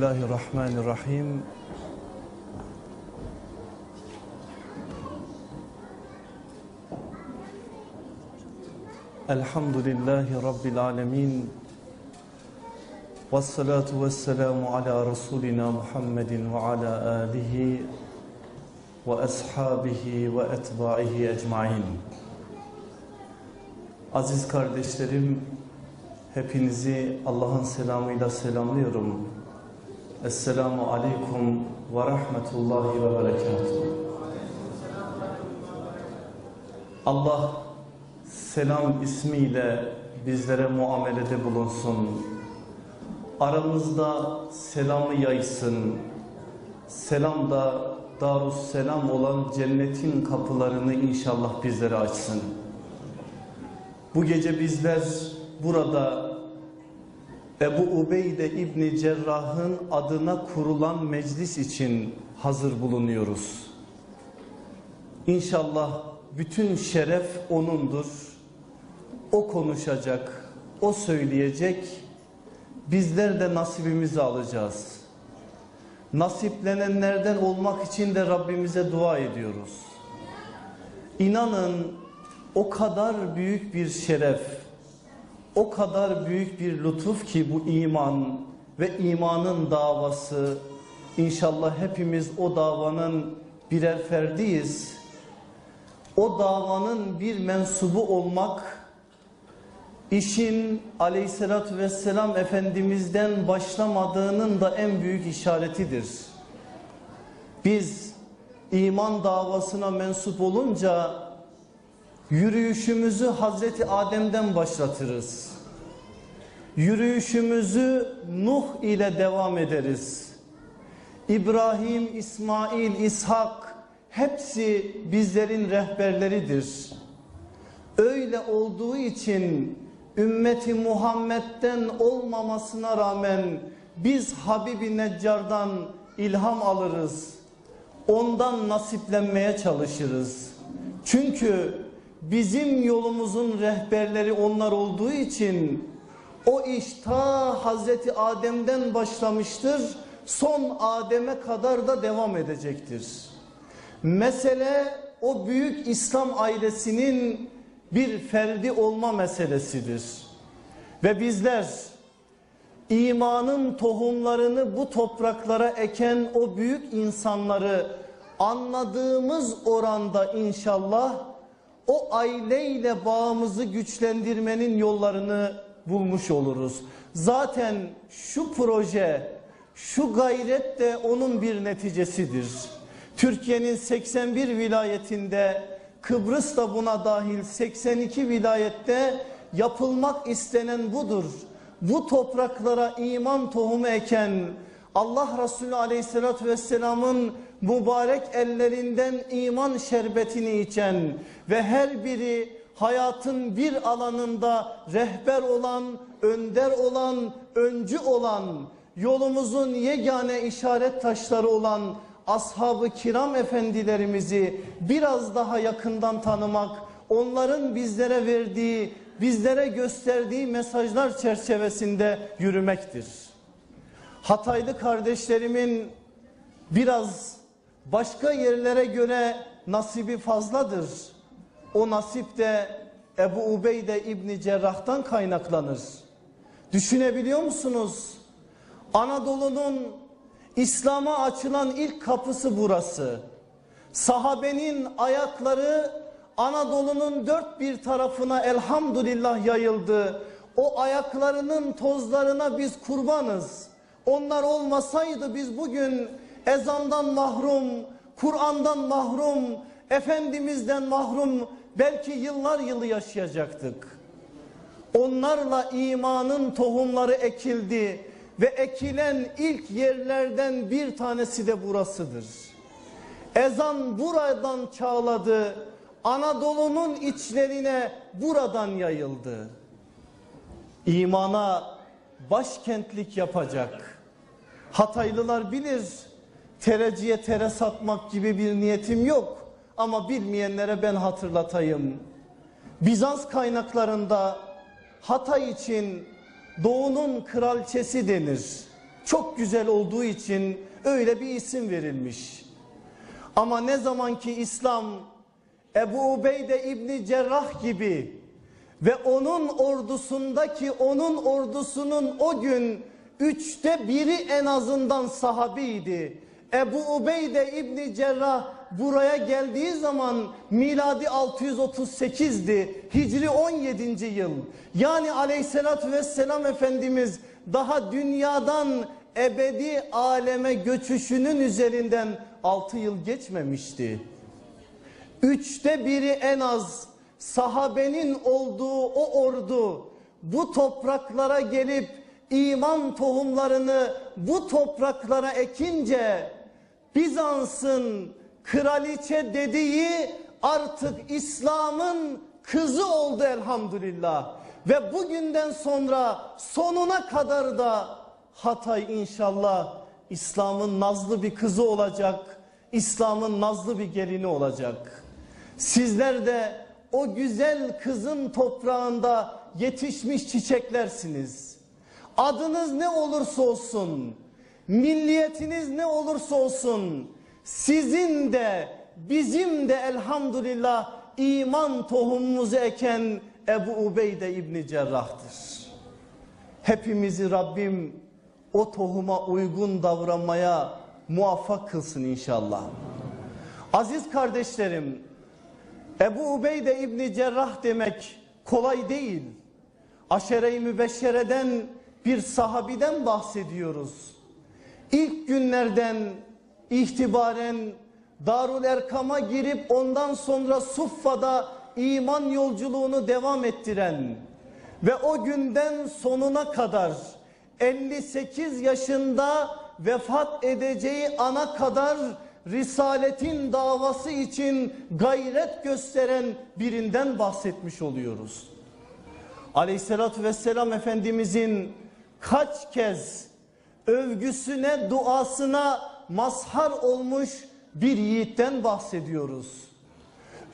Bismillahirrahmanirrahim. Elhamdülillahi Rabbil alemin. Vessalatu vesselamu ala Resulina Muhammedin ve ala alihi ve ashabihi ve etbaihi ecmain. Aziz kardeşlerim, hepinizi Allah'ın selamıyla selamlıyorum. Esselamu aleyküm ve rahmetullahi ve berekatuhu. Allah selam ismiyle bizlere muamelede bulunsun. Aramızda selamı yaysın. Selam da Darus Selam olan cennetin kapılarını inşallah bizlere açsın. Bu gece bizler burada Ebu Ubeyde İbni Cerrah'ın adına kurulan meclis için hazır bulunuyoruz. İnşallah bütün şeref O'nundur. O konuşacak, O söyleyecek. Bizler de nasibimizi alacağız. Nasiplenenlerden olmak için de Rabbimize dua ediyoruz. İnanın o kadar büyük bir şeref, o kadar büyük bir lütuf ki bu iman ve imanın davası. İnşallah hepimiz o davanın birer ferdiyiz. O davanın bir mensubu olmak, işin aleyhissalatü vesselam Efendimiz'den başlamadığının da en büyük işaretidir. Biz iman davasına mensup olunca yürüyüşümüzü Hazreti Adem'den başlatırız. Yürüyüşümüzü Nuh ile devam ederiz. İbrahim, İsmail, İshak hepsi bizlerin rehberleridir. Öyle olduğu için ümmeti Muhammed'den olmamasına rağmen biz Habibi Neccar'dan ilham alırız. Ondan nasiplenmeye çalışırız. Çünkü bizim yolumuzun rehberleri onlar olduğu için o iş ta Hazreti Adem'den başlamıştır. Son Adem'e kadar da devam edecektir. Mesele o büyük İslam ailesinin bir ferdi olma meselesidir. Ve bizler imanın tohumlarını bu topraklara eken o büyük insanları anladığımız oranda inşallah o aileyle bağımızı güçlendirmenin yollarını bulmuş oluruz. Zaten şu proje, şu gayret de onun bir neticesidir. Türkiye'nin 81 vilayetinde Kıbrıs da buna dahil 82 vilayette yapılmak istenen budur. Bu topraklara iman tohumu eken Allah Resulü Aleyhisselatü Vesselam'ın mübarek ellerinden iman şerbetini içen ve her biri hayatın bir alanında rehber olan, önder olan, öncü olan, yolumuzun yegane işaret taşları olan ashab-ı kiram efendilerimizi biraz daha yakından tanımak, onların bizlere verdiği, bizlere gösterdiği mesajlar çerçevesinde yürümektir. Hataylı kardeşlerimin biraz başka yerlere göre nasibi fazladır. O nasip de Ebu Ubeyde İbni Cerrah'tan kaynaklanır. Düşünebiliyor musunuz? Anadolu'nun İslam'a açılan ilk kapısı burası. Sahabenin ayakları Anadolu'nun dört bir tarafına elhamdülillah yayıldı. O ayaklarının tozlarına biz kurbanız. Onlar olmasaydı biz bugün ezandan mahrum, Kur'an'dan mahrum, Efendimiz'den mahrum belki yıllar yılı yaşayacaktık. Onlarla imanın tohumları ekildi ve ekilen ilk yerlerden bir tanesi de burasıdır. Ezan buradan çağladı, Anadolu'nun içlerine buradan yayıldı. İmana başkentlik yapacak. Hataylılar bilir, tereciye tere satmak gibi bir niyetim yok. Ama bilmeyenlere ben hatırlatayım. Bizans kaynaklarında Hatay için doğunun kralçesi denir. Çok güzel olduğu için öyle bir isim verilmiş. Ama ne zaman ki İslam Ebu Ubeyde İbni Cerrah gibi ve onun ordusundaki onun ordusunun o gün üçte biri en azından sahabiydi. Ebu Ubeyde İbni Cerrah buraya geldiği zaman miladi 638'di. Hicri 17. yıl. Yani aleyhissalatü vesselam Efendimiz daha dünyadan ebedi aleme göçüşünün üzerinden 6 yıl geçmemişti. Üçte biri en az sahabenin olduğu o ordu bu topraklara gelip iman tohumlarını bu topraklara ekince Bizans'ın kraliçe dediği artık İslam'ın kızı oldu elhamdülillah. Ve bugünden sonra sonuna kadar da Hatay inşallah İslam'ın nazlı bir kızı olacak. İslam'ın nazlı bir gelini olacak. Sizler de o güzel kızın toprağında yetişmiş çiçeklersiniz. Adınız ne olursa olsun, milliyetiniz ne olursa olsun, sizin de bizim de elhamdülillah iman tohumumuzu eken Ebu Ubeyde İbni Cerrah'tır. Hepimizi Rabbim o tohuma uygun davranmaya muvaffak kılsın inşallah. Aziz kardeşlerim, Ebu Ubeyde İbni Cerrah demek kolay değil. Aşere-i Mübeşşere'den bir sahabiden bahsediyoruz. Günlerden itibaren Darul Erkam'a girip ondan sonra Suffa'da iman yolculuğunu devam ettiren ve o günden sonuna kadar 58 yaşında vefat edeceği ana kadar risaletin davası için gayret gösteren birinden bahsetmiş oluyoruz. Aleyhissalatü vesselam Efendimizin kaç kez övgüsüne duasına mazhar olmuş bir yiğitten bahsediyoruz.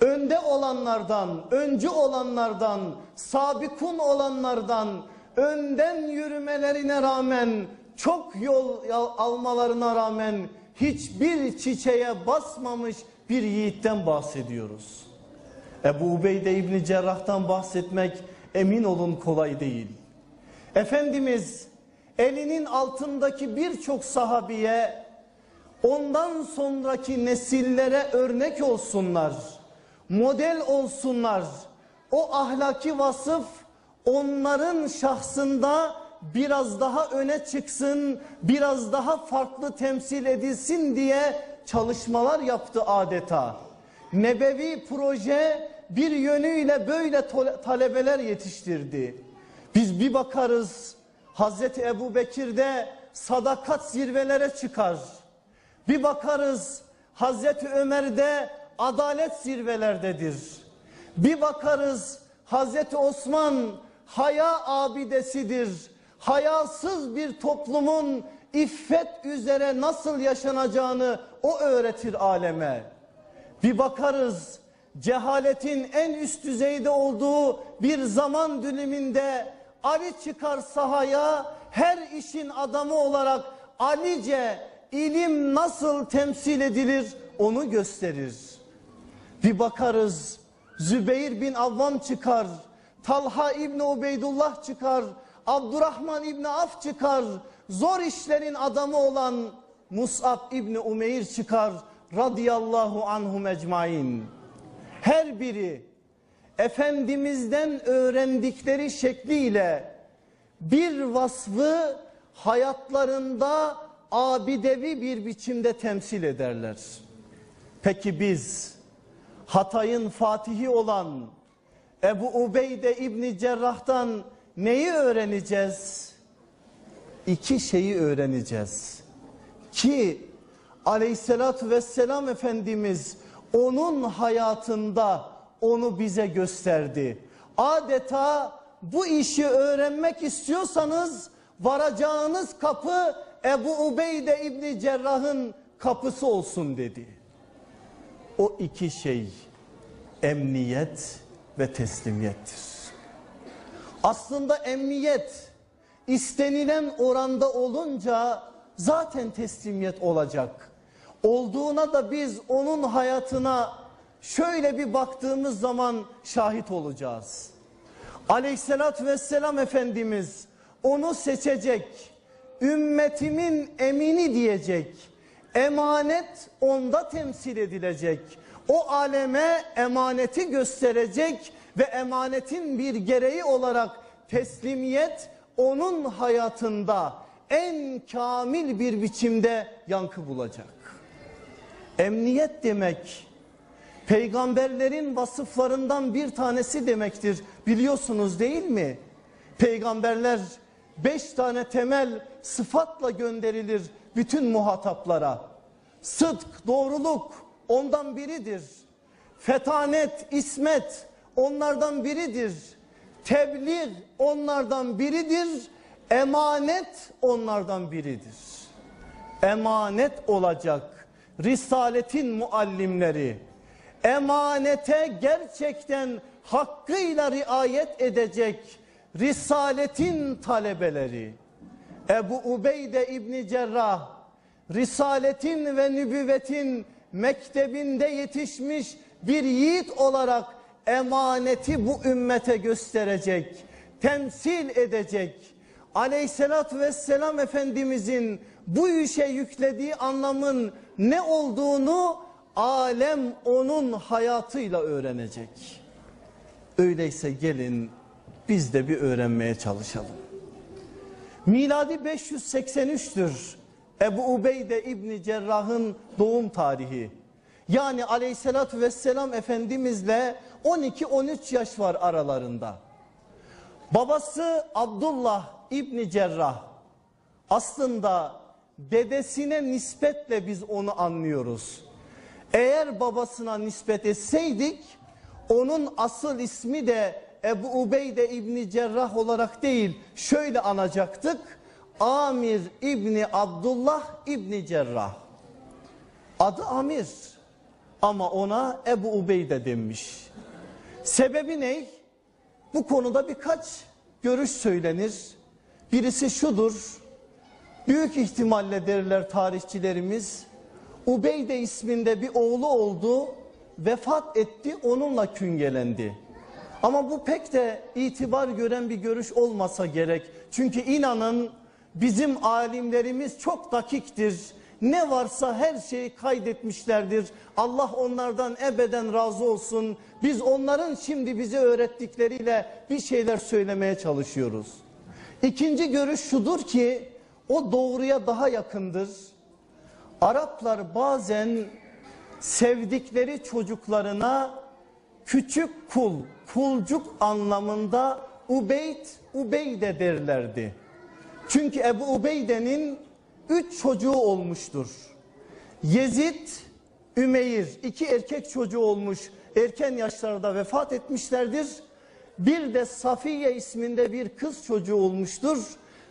Önde olanlardan, öncü olanlardan, sabikun olanlardan, önden yürümelerine rağmen, çok yol almalarına rağmen hiçbir çiçeğe basmamış bir yiğitten bahsediyoruz. Ebu Ubeyde İbni Cerrah'tan bahsetmek emin olun kolay değil. Efendimiz elinin altındaki birçok sahabiye ondan sonraki nesillere örnek olsunlar, model olsunlar. O ahlaki vasıf onların şahsında biraz daha öne çıksın, biraz daha farklı temsil edilsin diye çalışmalar yaptı adeta. Nebevi proje bir yönüyle böyle talebeler yetiştirdi. Biz bir bakarız Hazreti Ebu Bekir'de sadakat zirvelere çıkar. Bir bakarız Hazreti Ömer'de adalet zirvelerdedir. Bir bakarız Hazreti Osman haya abidesidir. Hayasız bir toplumun iffet üzere nasıl yaşanacağını o öğretir aleme. Bir bakarız cehaletin en üst düzeyde olduğu bir zaman diliminde Ali çıkar sahaya her işin adamı olarak Alice ilim nasıl temsil edilir onu gösterir. Bir bakarız Zübeyir bin Avvam çıkar, Talha İbni Ubeydullah çıkar, Abdurrahman İbni Af çıkar, zor işlerin adamı olan Mus'ab İbni Umeyr çıkar radıyallahu anhum ecmain. Her biri Efendimiz'den öğrendikleri şekliyle bir vasfı hayatlarında abidevi bir biçimde temsil ederler. Peki biz Hatay'ın fatihi olan Ebu Ubeyde İbni Cerrah'tan neyi öğreneceğiz? İki şeyi öğreneceğiz. Ki aleyhissalatü vesselam Efendimiz onun hayatında onu bize gösterdi. Adeta bu işi öğrenmek istiyorsanız varacağınız kapı Ebu Ubeyde İbni Cerrah'ın kapısı olsun dedi. O iki şey emniyet ve teslimiyettir. Aslında emniyet istenilen oranda olunca zaten teslimiyet olacak. Olduğuna da biz onun hayatına şöyle bir baktığımız zaman şahit olacağız. Aleyhissalatü vesselam Efendimiz onu seçecek, ümmetimin emini diyecek, emanet onda temsil edilecek, o aleme emaneti gösterecek ve emanetin bir gereği olarak teslimiyet onun hayatında en kamil bir biçimde yankı bulacak. Emniyet demek peygamberlerin vasıflarından bir tanesi demektir. Biliyorsunuz değil mi? Peygamberler beş tane temel sıfatla gönderilir bütün muhataplara. Sıdk, doğruluk ondan biridir. Fetanet, ismet onlardan biridir. Tebliğ onlardan biridir. Emanet onlardan biridir. Emanet olacak Risaletin muallimleri. Emanete gerçekten hakkıyla riayet edecek Risaletin talebeleri. Ebu Ubeyde İbni Cerrah Risaletin ve nübüvvetin mektebinde yetişmiş bir yiğit olarak emaneti bu ümmete gösterecek, temsil edecek. Aleyhissalatü vesselam Efendimizin bu işe yüklediği anlamın ne olduğunu alem onun hayatıyla öğrenecek. Öyleyse gelin biz de bir öğrenmeye çalışalım. Miladi 583'tür. Ebu Ubeyde İbni Cerrah'ın doğum tarihi. Yani aleyhissalatü vesselam Efendimizle 12-13 yaş var aralarında. Babası Abdullah İbni Cerrah aslında dedesine nispetle biz onu anlıyoruz. Eğer babasına nispet etseydik onun asıl ismi de Ebu Ubeyde İbni Cerrah olarak değil şöyle anacaktık. Amir İbni Abdullah İbni Cerrah. Adı Amir ama ona Ebu Ubeyde denmiş. Sebebi ne? Bu konuda birkaç görüş söylenir. Birisi şudur. Büyük ihtimalle derler tarihçilerimiz. Ubeyde isminde bir oğlu oldu. Vefat etti onunla küngelendi. Ama bu pek de itibar gören bir görüş olmasa gerek. Çünkü inanın bizim alimlerimiz çok dakiktir. Ne varsa her şeyi kaydetmişlerdir. Allah onlardan ebeden razı olsun. Biz onların şimdi bize öğrettikleriyle bir şeyler söylemeye çalışıyoruz. İkinci görüş şudur ki o doğruya daha yakındır. Araplar bazen sevdikleri çocuklarına küçük kul, kulcuk anlamında Ubeyd, Ubeyde derlerdi. Çünkü Ebu Ubeyde'nin üç çocuğu olmuştur. Yezid, Ümeyr iki erkek çocuğu olmuş erken yaşlarda vefat etmişlerdir. Bir de Safiye isminde bir kız çocuğu olmuştur.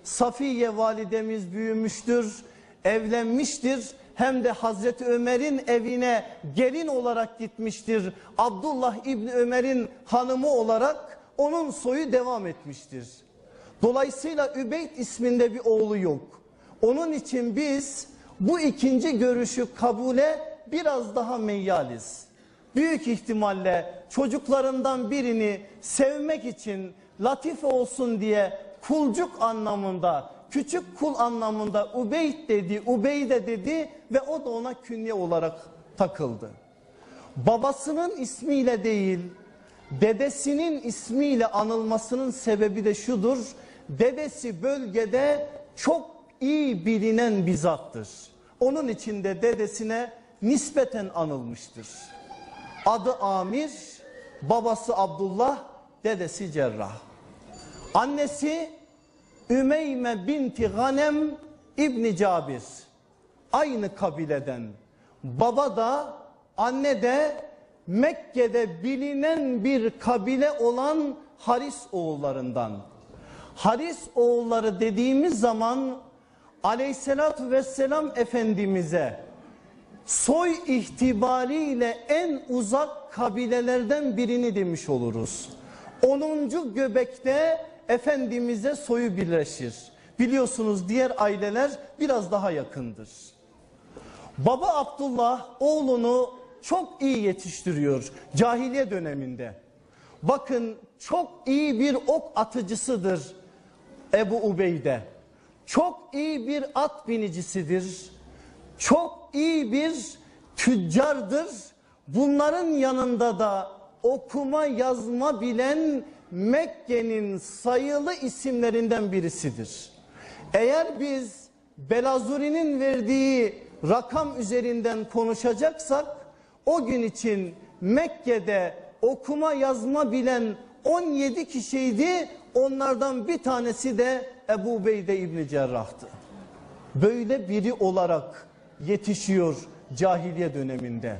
Safiye validemiz büyümüştür, evlenmiştir. Hem de Hazreti Ömer'in evine gelin olarak gitmiştir. Abdullah İbni Ömer'in hanımı olarak onun soyu devam etmiştir. Dolayısıyla Übeyd isminde bir oğlu yok. Onun için biz bu ikinci görüşü kabule biraz daha meyyaliz. Büyük ihtimalle çocuklarından birini sevmek için latife olsun diye kulcuk anlamında, küçük kul anlamında Ubeyd dedi, Ubeyde dedi ve o da ona künye olarak takıldı. Babasının ismiyle değil, dedesinin ismiyle anılmasının sebebi de şudur. Dedesi bölgede çok iyi bilinen bir zattır. Onun için de dedesine nispeten anılmıştır. Adı Amir, babası Abdullah, dedesi Cerrah. Annesi Ümeyme binti Ganem İbni Cabir. Aynı kabileden. Baba da anne de Mekke'de bilinen bir kabile olan Haris oğullarından. Haris oğulları dediğimiz zaman aleyhissalatü vesselam efendimize soy itibariyle en uzak kabilelerden birini demiş oluruz. 10. göbekte Efendimiz'e soyu birleşir. Biliyorsunuz diğer aileler biraz daha yakındır. Baba Abdullah oğlunu çok iyi yetiştiriyor cahiliye döneminde. Bakın çok iyi bir ok atıcısıdır Ebu Ubeyde. Çok iyi bir at binicisidir. Çok iyi bir tüccardır. Bunların yanında da okuma yazma bilen Mekke'nin sayılı isimlerinden birisidir. Eğer biz Belazuri'nin verdiği rakam üzerinden konuşacaksak o gün için Mekke'de okuma yazma bilen 17 kişiydi. Onlardan bir tanesi de Ebu Beyde İbni Cerrah'tı. Böyle biri olarak yetişiyor cahiliye döneminde.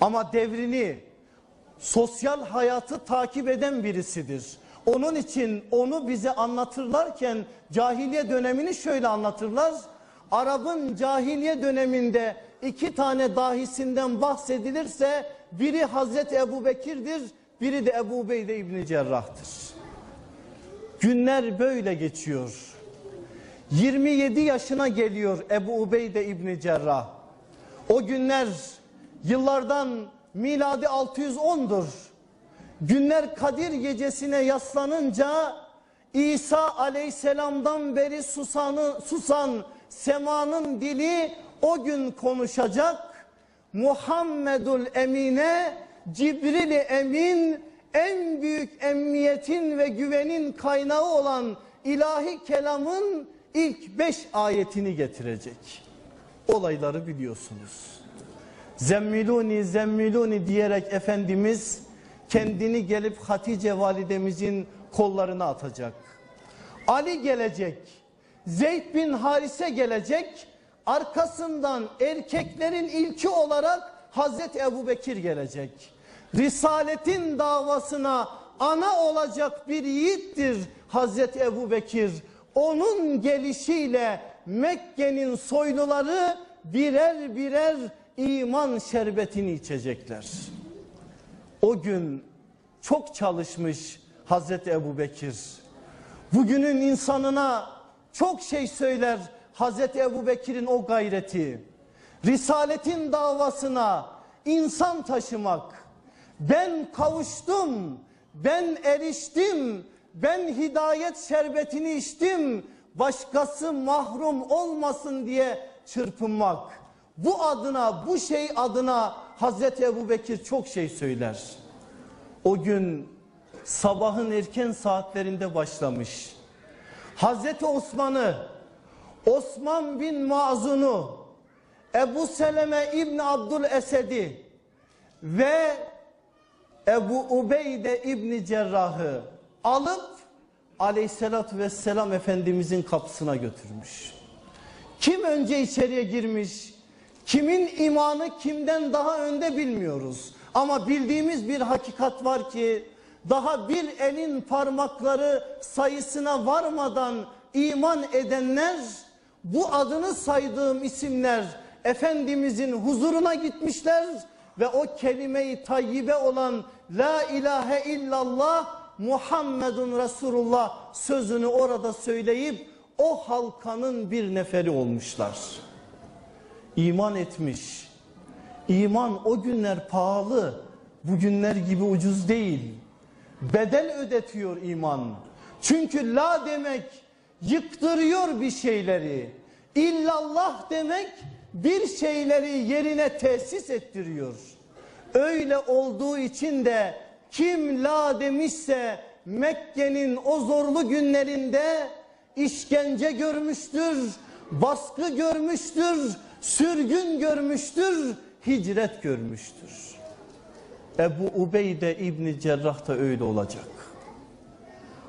Ama devrini, sosyal hayatı takip eden birisidir. Onun için onu bize anlatırlarken cahiliye dönemini şöyle anlatırlar. Arap'ın cahiliye döneminde iki tane dahisinden bahsedilirse biri Hazreti Ebu Bekir'dir, biri de Ebu Beyde İbni Cerrah'tır. Günler böyle geçiyor. 27 yaşına geliyor Ebu Ubeyde İbni Cerrah. O günler yıllardan miladi 610'dur. Günler Kadir gecesine yaslanınca İsa aleyhisselamdan beri susanı, susan semanın dili o gün konuşacak. Muhammedul Emine Cibril Emin en büyük emniyetin ve güvenin kaynağı olan ilahi kelamın ilk beş ayetini getirecek. Olayları biliyorsunuz. Zemmiluni zemmiluni diyerek Efendimiz kendini gelip Hatice validemizin kollarına atacak. Ali gelecek. Zeyd bin Harise gelecek. Arkasından erkeklerin ilki olarak Hazreti Ebu Bekir gelecek. Risaletin davasına ana olacak bir yiğittir Hazreti Ebu Bekir. Onun gelişiyle Mekke'nin soyluları birer birer iman şerbetini içecekler. O gün çok çalışmış Hazreti Ebu Bekir. Bugünün insanına çok şey söyler Hazreti Ebu Bekir'in o gayreti. Risaletin davasına insan taşımak. Ben kavuştum, ben eriştim, ben hidayet şerbetini içtim. Başkası mahrum olmasın diye çırpınmak. Bu adına, bu şey adına Hazreti Ebu Bekir çok şey söyler. O gün sabahın erken saatlerinde başlamış. Hazreti Osman'ı, Osman bin Mazun'u, Ebu Seleme İbni Abdül Esed'i ve Ebu Ubeyde İbni Cerrah'ı alıp aleyhissalatü vesselam Efendimizin kapısına götürmüş. Kim önce içeriye girmiş, kimin imanı kimden daha önde bilmiyoruz. Ama bildiğimiz bir hakikat var ki daha bir elin parmakları sayısına varmadan iman edenler bu adını saydığım isimler Efendimizin huzuruna gitmişler ve o kelime-i tayyibe olan La ilahe illallah Muhammedun Resulullah sözünü orada söyleyip o halkanın bir neferi olmuşlar. İman etmiş. İman o günler pahalı, bugünler gibi ucuz değil. Bedel ödetiyor iman. Çünkü la demek yıktırıyor bir şeyleri. İllallah demek bir şeyleri yerine tesis ettiriyor. Öyle olduğu için de kim la demişse Mekke'nin o zorlu günlerinde işkence görmüştür, baskı görmüştür, sürgün görmüştür, hicret görmüştür. Ebu Ubeyde İbni Cerrah da öyle olacak.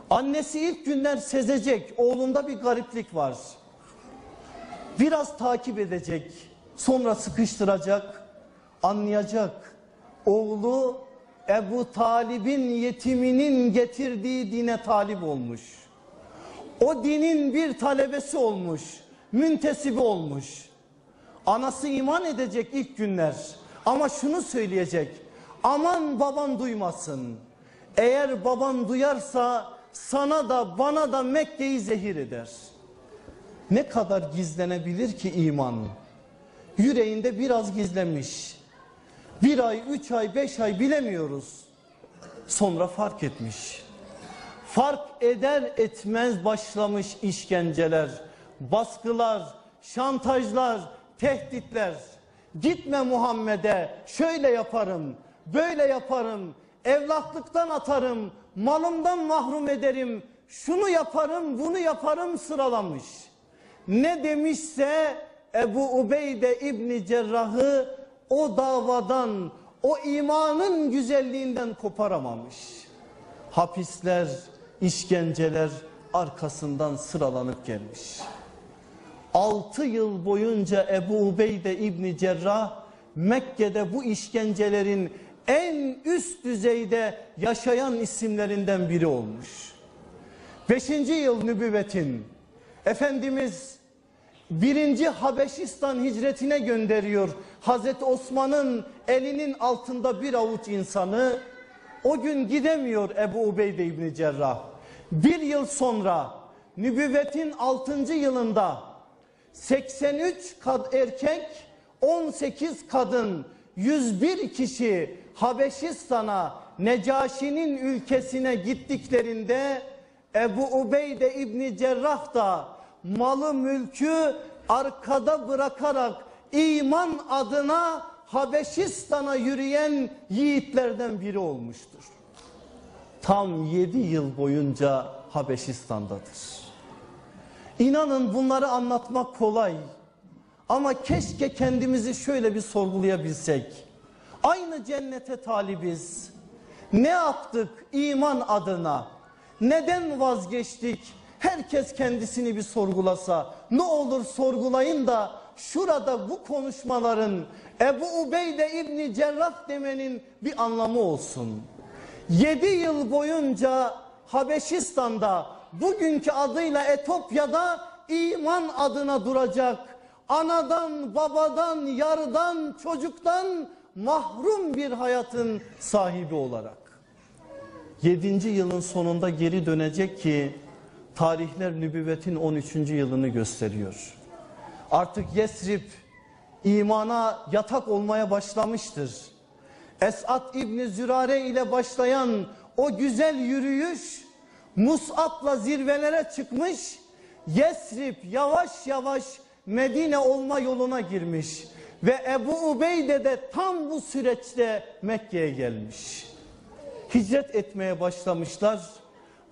Annesi ilk günler sezecek, oğlunda bir gariplik var. Biraz takip edecek, sonra sıkıştıracak, anlayacak. Oğlu Ebu Talib'in yetiminin getirdiği dine talip olmuş. O dinin bir talebesi olmuş, müntesibi olmuş. Anası iman edecek ilk günler ama şunu söyleyecek. Aman baban duymasın. Eğer baban duyarsa sana da bana da Mekke'yi zehir eder. Ne kadar gizlenebilir ki iman? Yüreğinde biraz gizlemiş. Bir ay, üç ay, beş ay bilemiyoruz. Sonra fark etmiş. Fark eder etmez başlamış işkenceler, baskılar, şantajlar, tehditler. Gitme Muhammed'e şöyle yaparım, böyle yaparım, evlatlıktan atarım, malımdan mahrum ederim, şunu yaparım, bunu yaparım sıralamış. Ne demişse Ebu Ubeyde İbni Cerrah'ı o davadan, o imanın güzelliğinden koparamamış. Hapisler, işkenceler arkasından sıralanıp gelmiş. 6 yıl boyunca Ebu Ubeyde İbni Cerrah Mekke'de bu işkencelerin en üst düzeyde yaşayan isimlerinden biri olmuş. 5. yıl nübüvvetin Efendimiz birinci Habeşistan hicretine gönderiyor. Hazreti Osman'ın elinin altında bir avuç insanı o gün gidemiyor Ebu Ubeyde İbni Cerrah. Bir yıl sonra nübüvvetin 6. yılında 83 kad erkek 18 kadın 101 kişi Habeşistan'a Necaşi'nin ülkesine gittiklerinde Ebu Ubeyde İbni Cerrah da malı mülkü arkada bırakarak iman adına Habeşistan'a yürüyen yiğitlerden biri olmuştur. Tam 7 yıl boyunca Habeşistan'dadır. İnanın bunları anlatmak kolay. Ama keşke kendimizi şöyle bir sorgulayabilsek. Aynı cennete talibiz. Ne yaptık iman adına? Neden vazgeçtik? Herkes kendisini bir sorgulasa. Ne olur sorgulayın da şurada bu konuşmaların Ebu Ubeyde İbni Cerrah demenin bir anlamı olsun. 7 yıl boyunca Habeşistan'da bugünkü adıyla Etopya'da iman adına duracak. Anadan, babadan, yardan, çocuktan mahrum bir hayatın sahibi olarak. 7. yılın sonunda geri dönecek ki tarihler nübüvvetin 13. yılını gösteriyor. Artık Yesrib imana yatak olmaya başlamıştır. Esat İbni Zürare ile başlayan o güzel yürüyüş Mus'ab'la zirvelere çıkmış. Yesrib yavaş yavaş Medine olma yoluna girmiş. Ve Ebu Ubeyde de tam bu süreçte Mekke'ye gelmiş. Hicret etmeye başlamışlar.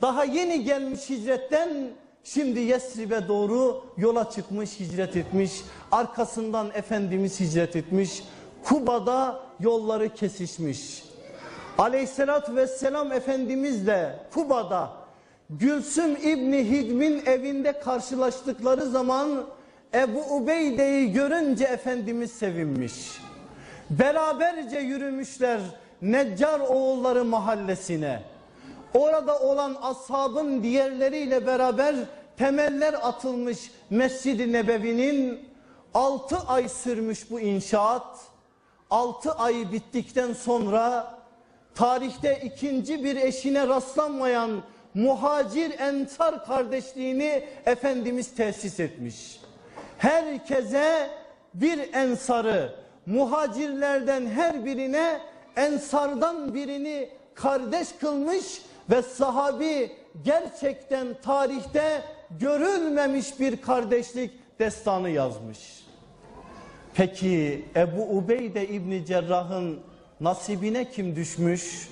Daha yeni gelmiş hicretten şimdi Yesrib'e doğru yola çıkmış hicret etmiş. Arkasından Efendimiz hicret etmiş. Kuba'da yolları kesişmiş. Aleyhissalatü vesselam Efendimizle Kuba'da Gülsüm İbni Hidm'in evinde karşılaştıkları zaman Ebu Ubeyde'yi görünce Efendimiz sevinmiş. Beraberce yürümüşler Neccar oğulları mahallesine. Orada olan ashabın diğerleriyle beraber temeller atılmış Mescid-i Nebevi'nin 6 ay sürmüş bu inşaat. 6 ay bittikten sonra tarihte ikinci bir eşine rastlanmayan muhacir ensar kardeşliğini Efendimiz tesis etmiş. Herkese bir ensarı muhacirlerden her birine ensardan birini kardeş kılmış ve sahabi gerçekten tarihte görülmemiş bir kardeşlik destanı yazmış. Peki Ebu Ubeyde İbni Cerrah'ın nasibine kim düşmüş?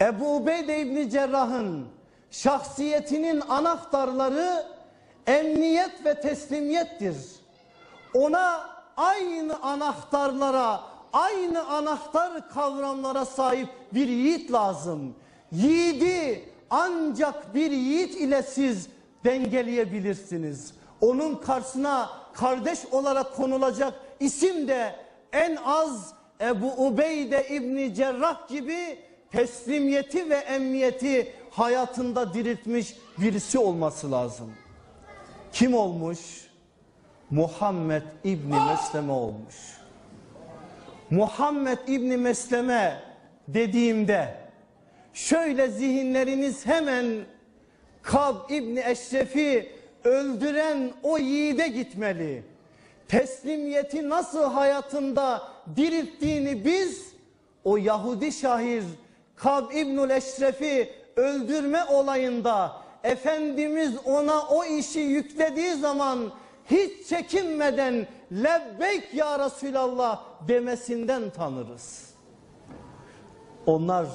Ebu Ubeyde İbni Cerrah'ın şahsiyetinin anahtarları emniyet ve teslimiyettir. Ona aynı anahtarlara, aynı anahtar kavramlara sahip bir yiğit lazım. Yiğidi ancak bir yiğit ile siz dengeleyebilirsiniz. Onun karşısına kardeş olarak konulacak isim de en az Ebu Ubeyde İbni Cerrah gibi teslimiyeti ve emniyeti hayatında diriltmiş birisi olması lazım. Kim olmuş? Muhammed İbni Mesleme olmuş. Muhammed İbni Mesleme dediğimde şöyle zihinleriniz hemen Kab İbni Eşref'i öldüren o yiğide gitmeli. Teslimiyeti nasıl hayatında dirilttiğini biz o Yahudi şahir Kab İbnül Eşref'i öldürme olayında Efendimiz ona o işi yüklediği zaman hiç çekinmeden lebbeyk ya Resulallah demesinden tanırız. Onlar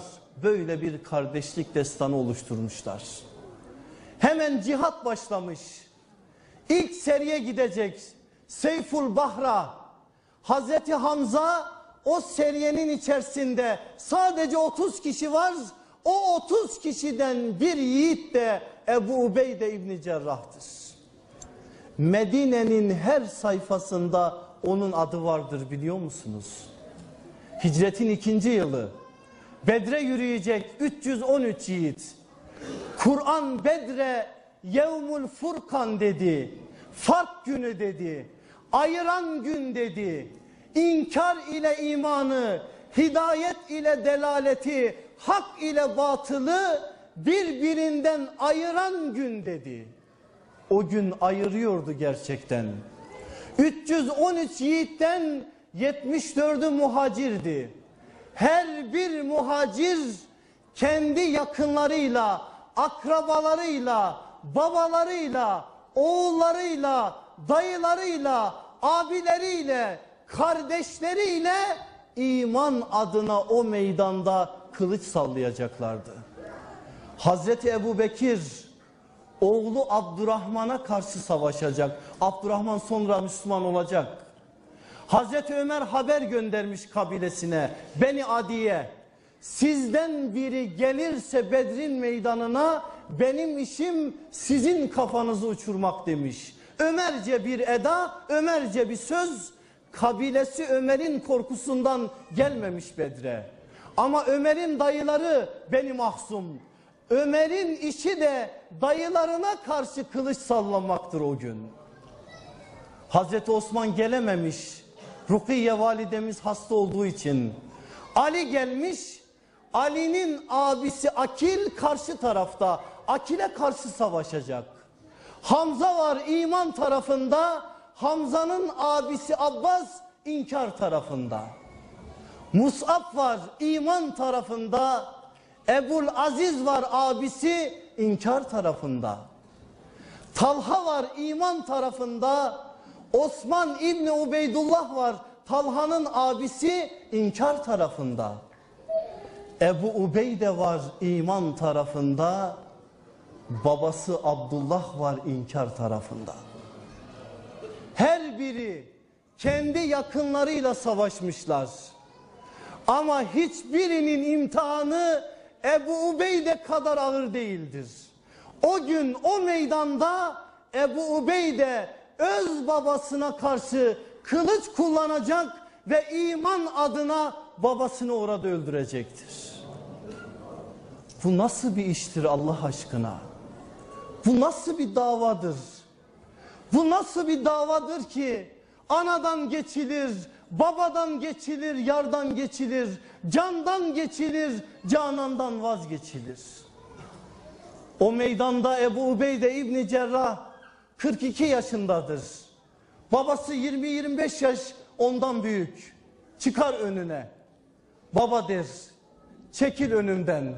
böyle bir kardeşlik destanı oluşturmuşlar. Hemen cihat başlamış. İlk seriye gidecek Seyful Bahra. Hazreti Hamza o seriyenin içerisinde sadece 30 kişi var. O 30 kişiden bir yiğit de Ebu Ubeyde İbni Cerrah'tır. Medine'nin her sayfasında onun adı vardır biliyor musunuz? Hicretin ikinci yılı. Bedre yürüyecek 313 yiğit. Kur'an Bedre Yevmul Furkan dedi. Fark günü dedi. Ayıran gün dedi. İnkar ile imanı, hidayet ile delaleti, hak ile batılı birbirinden ayıran gün dedi. O gün ayırıyordu gerçekten. 313 yiğitten 74'ü muhacirdi. Her bir muhacir kendi yakınlarıyla, akrabalarıyla, babalarıyla, oğullarıyla, dayılarıyla, abileriyle, kardeşleriyle iman adına o meydanda kılıç sallayacaklardı. Hazreti Ebu Bekir oğlu Abdurrahman'a karşı savaşacak. Abdurrahman sonra Müslüman olacak. Hazreti Ömer haber göndermiş kabilesine Beni Adiye sizden biri gelirse Bedrin meydanına benim işim sizin kafanızı uçurmak demiş. Ömerce bir eda, Ömerce bir söz kabilesi Ömer'in korkusundan gelmemiş Bedre. Ama Ömer'in dayıları Beni Mahsum. Ömer'in işi de dayılarına karşı kılıç sallamaktır o gün. Hazreti Osman gelememiş. Rukiye validemiz hasta olduğu için. Ali gelmiş. Ali'nin abisi Akil karşı tarafta. Akil'e karşı savaşacak. Hamza var iman tarafında. Hamza'nın abisi Abbas inkar tarafında. Mus'ab var iman tarafında. Ebul Aziz var abisi inkar tarafında. Talha var iman tarafında. Osman İbni Ubeydullah var. Talha'nın abisi inkar tarafında. Ebu Ubeyde var iman tarafında. Babası Abdullah var inkar tarafında. Her biri kendi yakınlarıyla savaşmışlar. Ama hiçbirinin imtihanı Ebu Ubeyde kadar ağır değildir. O gün o meydanda Ebu Ubeyde öz babasına karşı kılıç kullanacak ve iman adına babasını orada öldürecektir. Bu nasıl bir iştir Allah aşkına? Bu nasıl bir davadır? Bu nasıl bir davadır ki anadan geçilir, babadan geçilir, yardan geçilir, candan geçilir, canandan vazgeçilir. O meydanda Ebu Ubeyde İbni Cerrah 42 yaşındadır. Babası 20-25 yaş ondan büyük. Çıkar önüne. Baba der. Çekil önümden.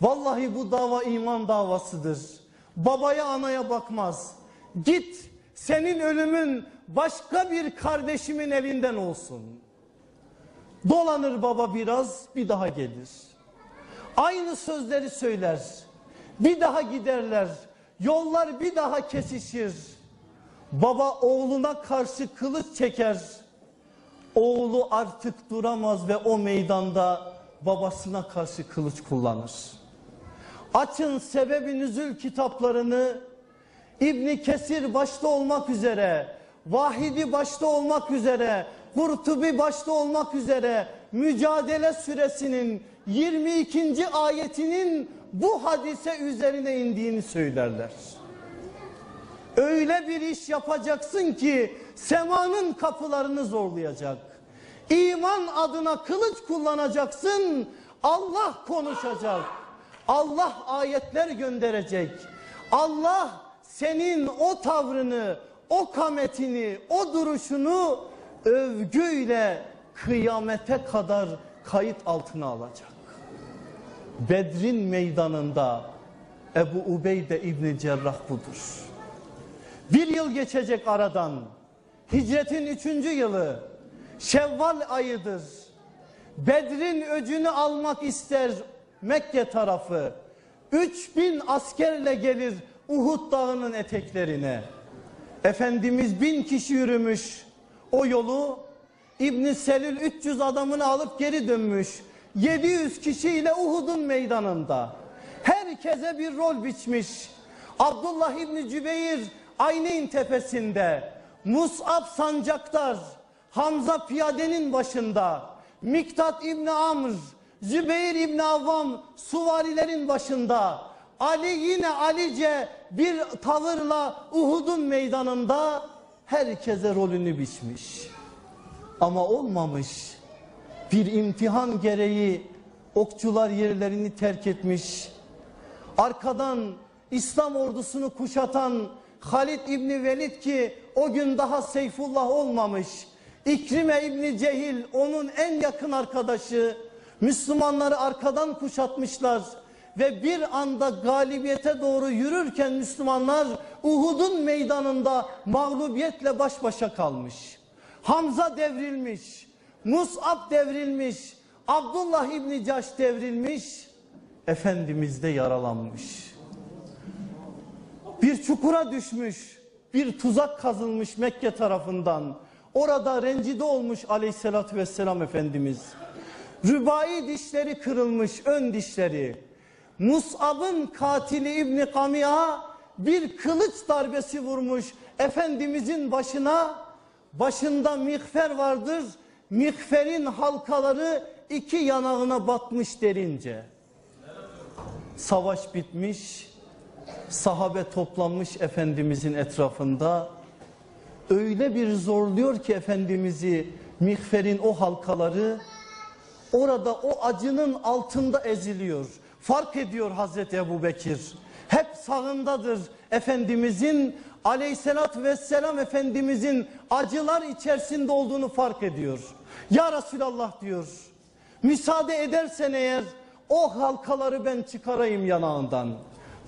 Vallahi bu dava iman davasıdır. Babaya anaya bakmaz. Git senin ölümün başka bir kardeşimin elinden olsun. Dolanır baba biraz bir daha gelir. Aynı sözleri söyler. Bir daha giderler. Yollar bir daha kesişir. Baba oğluna karşı kılıç çeker. Oğlu artık duramaz ve o meydanda babasına karşı kılıç kullanır. Açın sebebi nüzül kitaplarını İbni Kesir başta olmak üzere, Vahidi başta olmak üzere, Kurtubi başta olmak üzere Mücadele suresinin 22. ayetinin bu hadise üzerine indiğini söylerler. Öyle bir iş yapacaksın ki semanın kapılarını zorlayacak. İman adına kılıç kullanacaksın. Allah konuşacak. Allah ayetler gönderecek. Allah senin o tavrını, o kametini, o duruşunu övgüyle kıyamete kadar kayıt altına alacak. Bedrin meydanında Ebu Ubeyde İbni Cerrah budur. Bir yıl geçecek aradan. Hicretin üçüncü yılı. Şevval ayıdır. Bedrin öcünü almak ister Mekke tarafı. 3000 askerle gelir Uhud dağının eteklerine. Efendimiz bin kişi yürümüş o yolu. İbn Selül 300 adamını alıp geri dönmüş. 700 kişiyle Uhud'un meydanında. Herkese bir rol biçmiş. Abdullah İbni Cübeyr Ayneyn tepesinde. Mus'ab sancaktar. Hamza piyadenin başında. Miktat İbni Amr, Zübeyir İbni Avvam suvarilerin başında. Ali yine Alice bir tavırla Uhud'un meydanında herkese rolünü biçmiş. Ama olmamış. Bir imtihan gereği okçular yerlerini terk etmiş. Arkadan İslam ordusunu kuşatan Halid İbni Velid ki o gün daha Seyfullah olmamış. İkrime İbni Cehil onun en yakın arkadaşı. Müslümanları arkadan kuşatmışlar. Ve bir anda galibiyete doğru yürürken Müslümanlar Uhud'un meydanında mağlubiyetle baş başa kalmış. Hamza devrilmiş. Mus'ab devrilmiş. Abdullah İbni Caş devrilmiş. Efendimiz de yaralanmış. Bir çukura düşmüş. Bir tuzak kazılmış Mekke tarafından. Orada rencide olmuş aleyhissalatü vesselam Efendimiz. Rübai dişleri kırılmış ön dişleri. Mus'ab'ın katili İbni Kamiya bir kılıç darbesi vurmuş Efendimizin başına. Başında mihfer vardır. Mihferin halkaları iki yanağına batmış derince. Savaş bitmiş. Sahabe toplanmış Efendimizin etrafında. Öyle bir zorluyor ki Efendimiz'i mihferin o halkaları orada o acının altında eziliyor. Fark ediyor Hazreti Ebu Bekir. Hep sağındadır Efendimizin aleyhissalatü vesselam Efendimizin acılar içerisinde olduğunu fark ediyor. Ya Resulallah diyor. Müsaade edersen eğer o halkaları ben çıkarayım yanağından.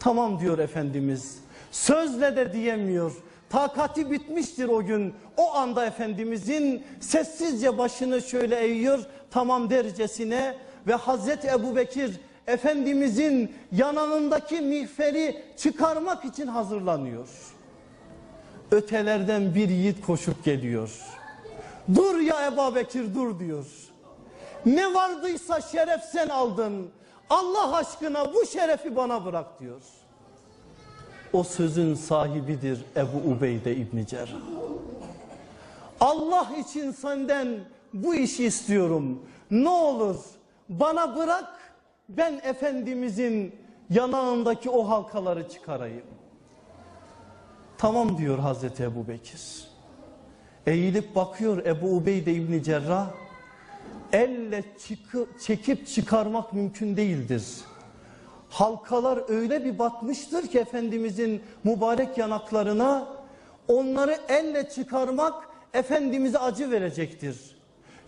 Tamam diyor Efendimiz. Sözle de diyemiyor. Takati bitmiştir o gün. O anda Efendimizin sessizce başını şöyle eğiyor. Tamam dercesine ve Hazreti Ebu Bekir Efendimizin yanağındaki mihferi çıkarmak için hazırlanıyor. Ötelerden bir yiğit koşup geliyor. Dur ya Ebu Bekir dur diyor. Ne vardıysa şeref sen aldın. Allah aşkına bu şerefi bana bırak diyor. O sözün sahibidir Ebu Ubeyde İbni Cerrah. Allah için senden bu işi istiyorum. Ne olur bana bırak ben Efendimizin yanağındaki o halkaları çıkarayım. Tamam diyor Hazreti Ebu Bekir. Eğilip bakıyor Ebu Ubeyde İbni Cerrah. Elle çıkı, çekip çıkarmak mümkün değildir. Halkalar öyle bir batmıştır ki Efendimizin mübarek yanaklarına onları elle çıkarmak Efendimiz'e acı verecektir.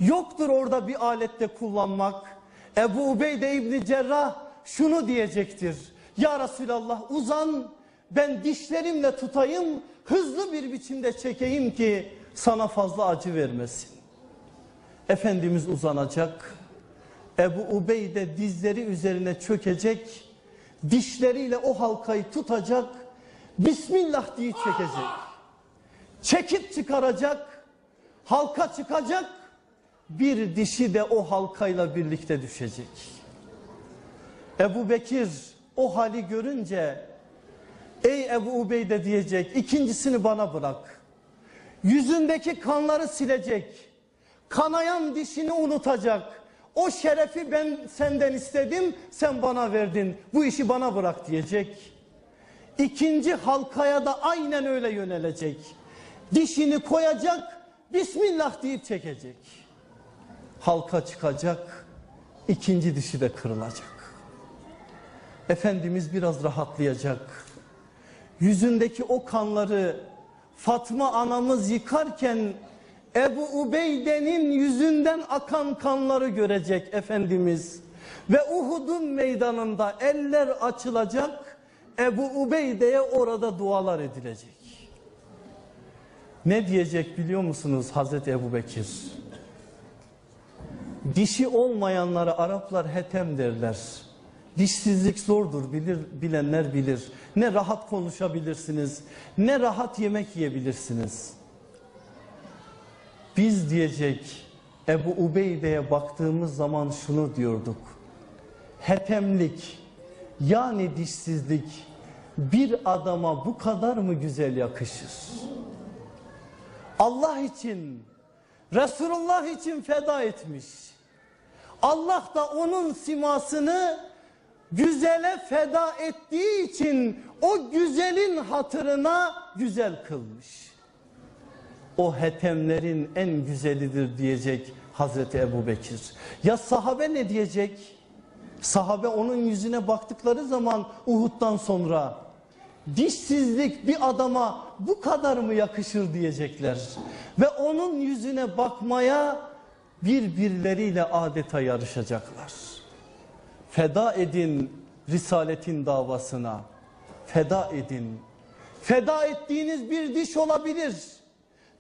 Yoktur orada bir alette kullanmak. Ebu Ubeyde İbni Cerrah şunu diyecektir. Ya Resulallah uzan ben dişlerimle tutayım hızlı bir biçimde çekeyim ki sana fazla acı vermesin. Efendimiz uzanacak. Ebu Ubeyde dizleri üzerine çökecek. Dişleriyle o halkayı tutacak. Bismillah diye çekecek. Çekip çıkaracak. Halka çıkacak. Bir dişi de o halkayla birlikte düşecek. Ebu Bekir o hali görünce ey Ebu Ubeyde diyecek ikincisini bana bırak. Yüzündeki kanları silecek. Kanayan dişini unutacak. O şerefi ben senden istedim sen bana verdin. Bu işi bana bırak diyecek. İkinci halkaya da aynen öyle yönelecek. Dişini koyacak. Bismillah deyip çekecek. Halka çıkacak. ikinci dişi de kırılacak. Efendimiz biraz rahatlayacak. yüzündeki o kanları Fatma anamız yıkarken Ebu Ubeyde'nin yüzünden akan kanları görecek Efendimiz. Ve Uhud'un meydanında eller açılacak Ebu Ubeyde'ye orada dualar edilecek. Ne diyecek biliyor musunuz Hazreti Ebu Bekir? Dişi olmayanlara Araplar hetem derler. Dişsizlik zordur bilir, bilenler bilir. Ne rahat konuşabilirsiniz ne rahat yemek yiyebilirsiniz. Biz diyecek Ebu Ubeyde'ye baktığımız zaman şunu diyorduk. Hetemlik yani dişsizlik bir adama bu kadar mı güzel yakışır? Allah için, Resulullah için feda etmiş. Allah da onun simasını güzele feda ettiği için o güzelin hatırına güzel kılmış. O hetemlerin en güzelidir diyecek Hazreti Ebu Bekir. Ya sahabe ne diyecek? Sahabe onun yüzüne baktıkları zaman Uhud'dan sonra dişsizlik bir adama bu kadar mı yakışır diyecekler. Ve onun yüzüne bakmaya birbirleriyle adeta yarışacaklar. Feda edin risaletin davasına. Feda edin. Feda ettiğiniz bir diş olabilir.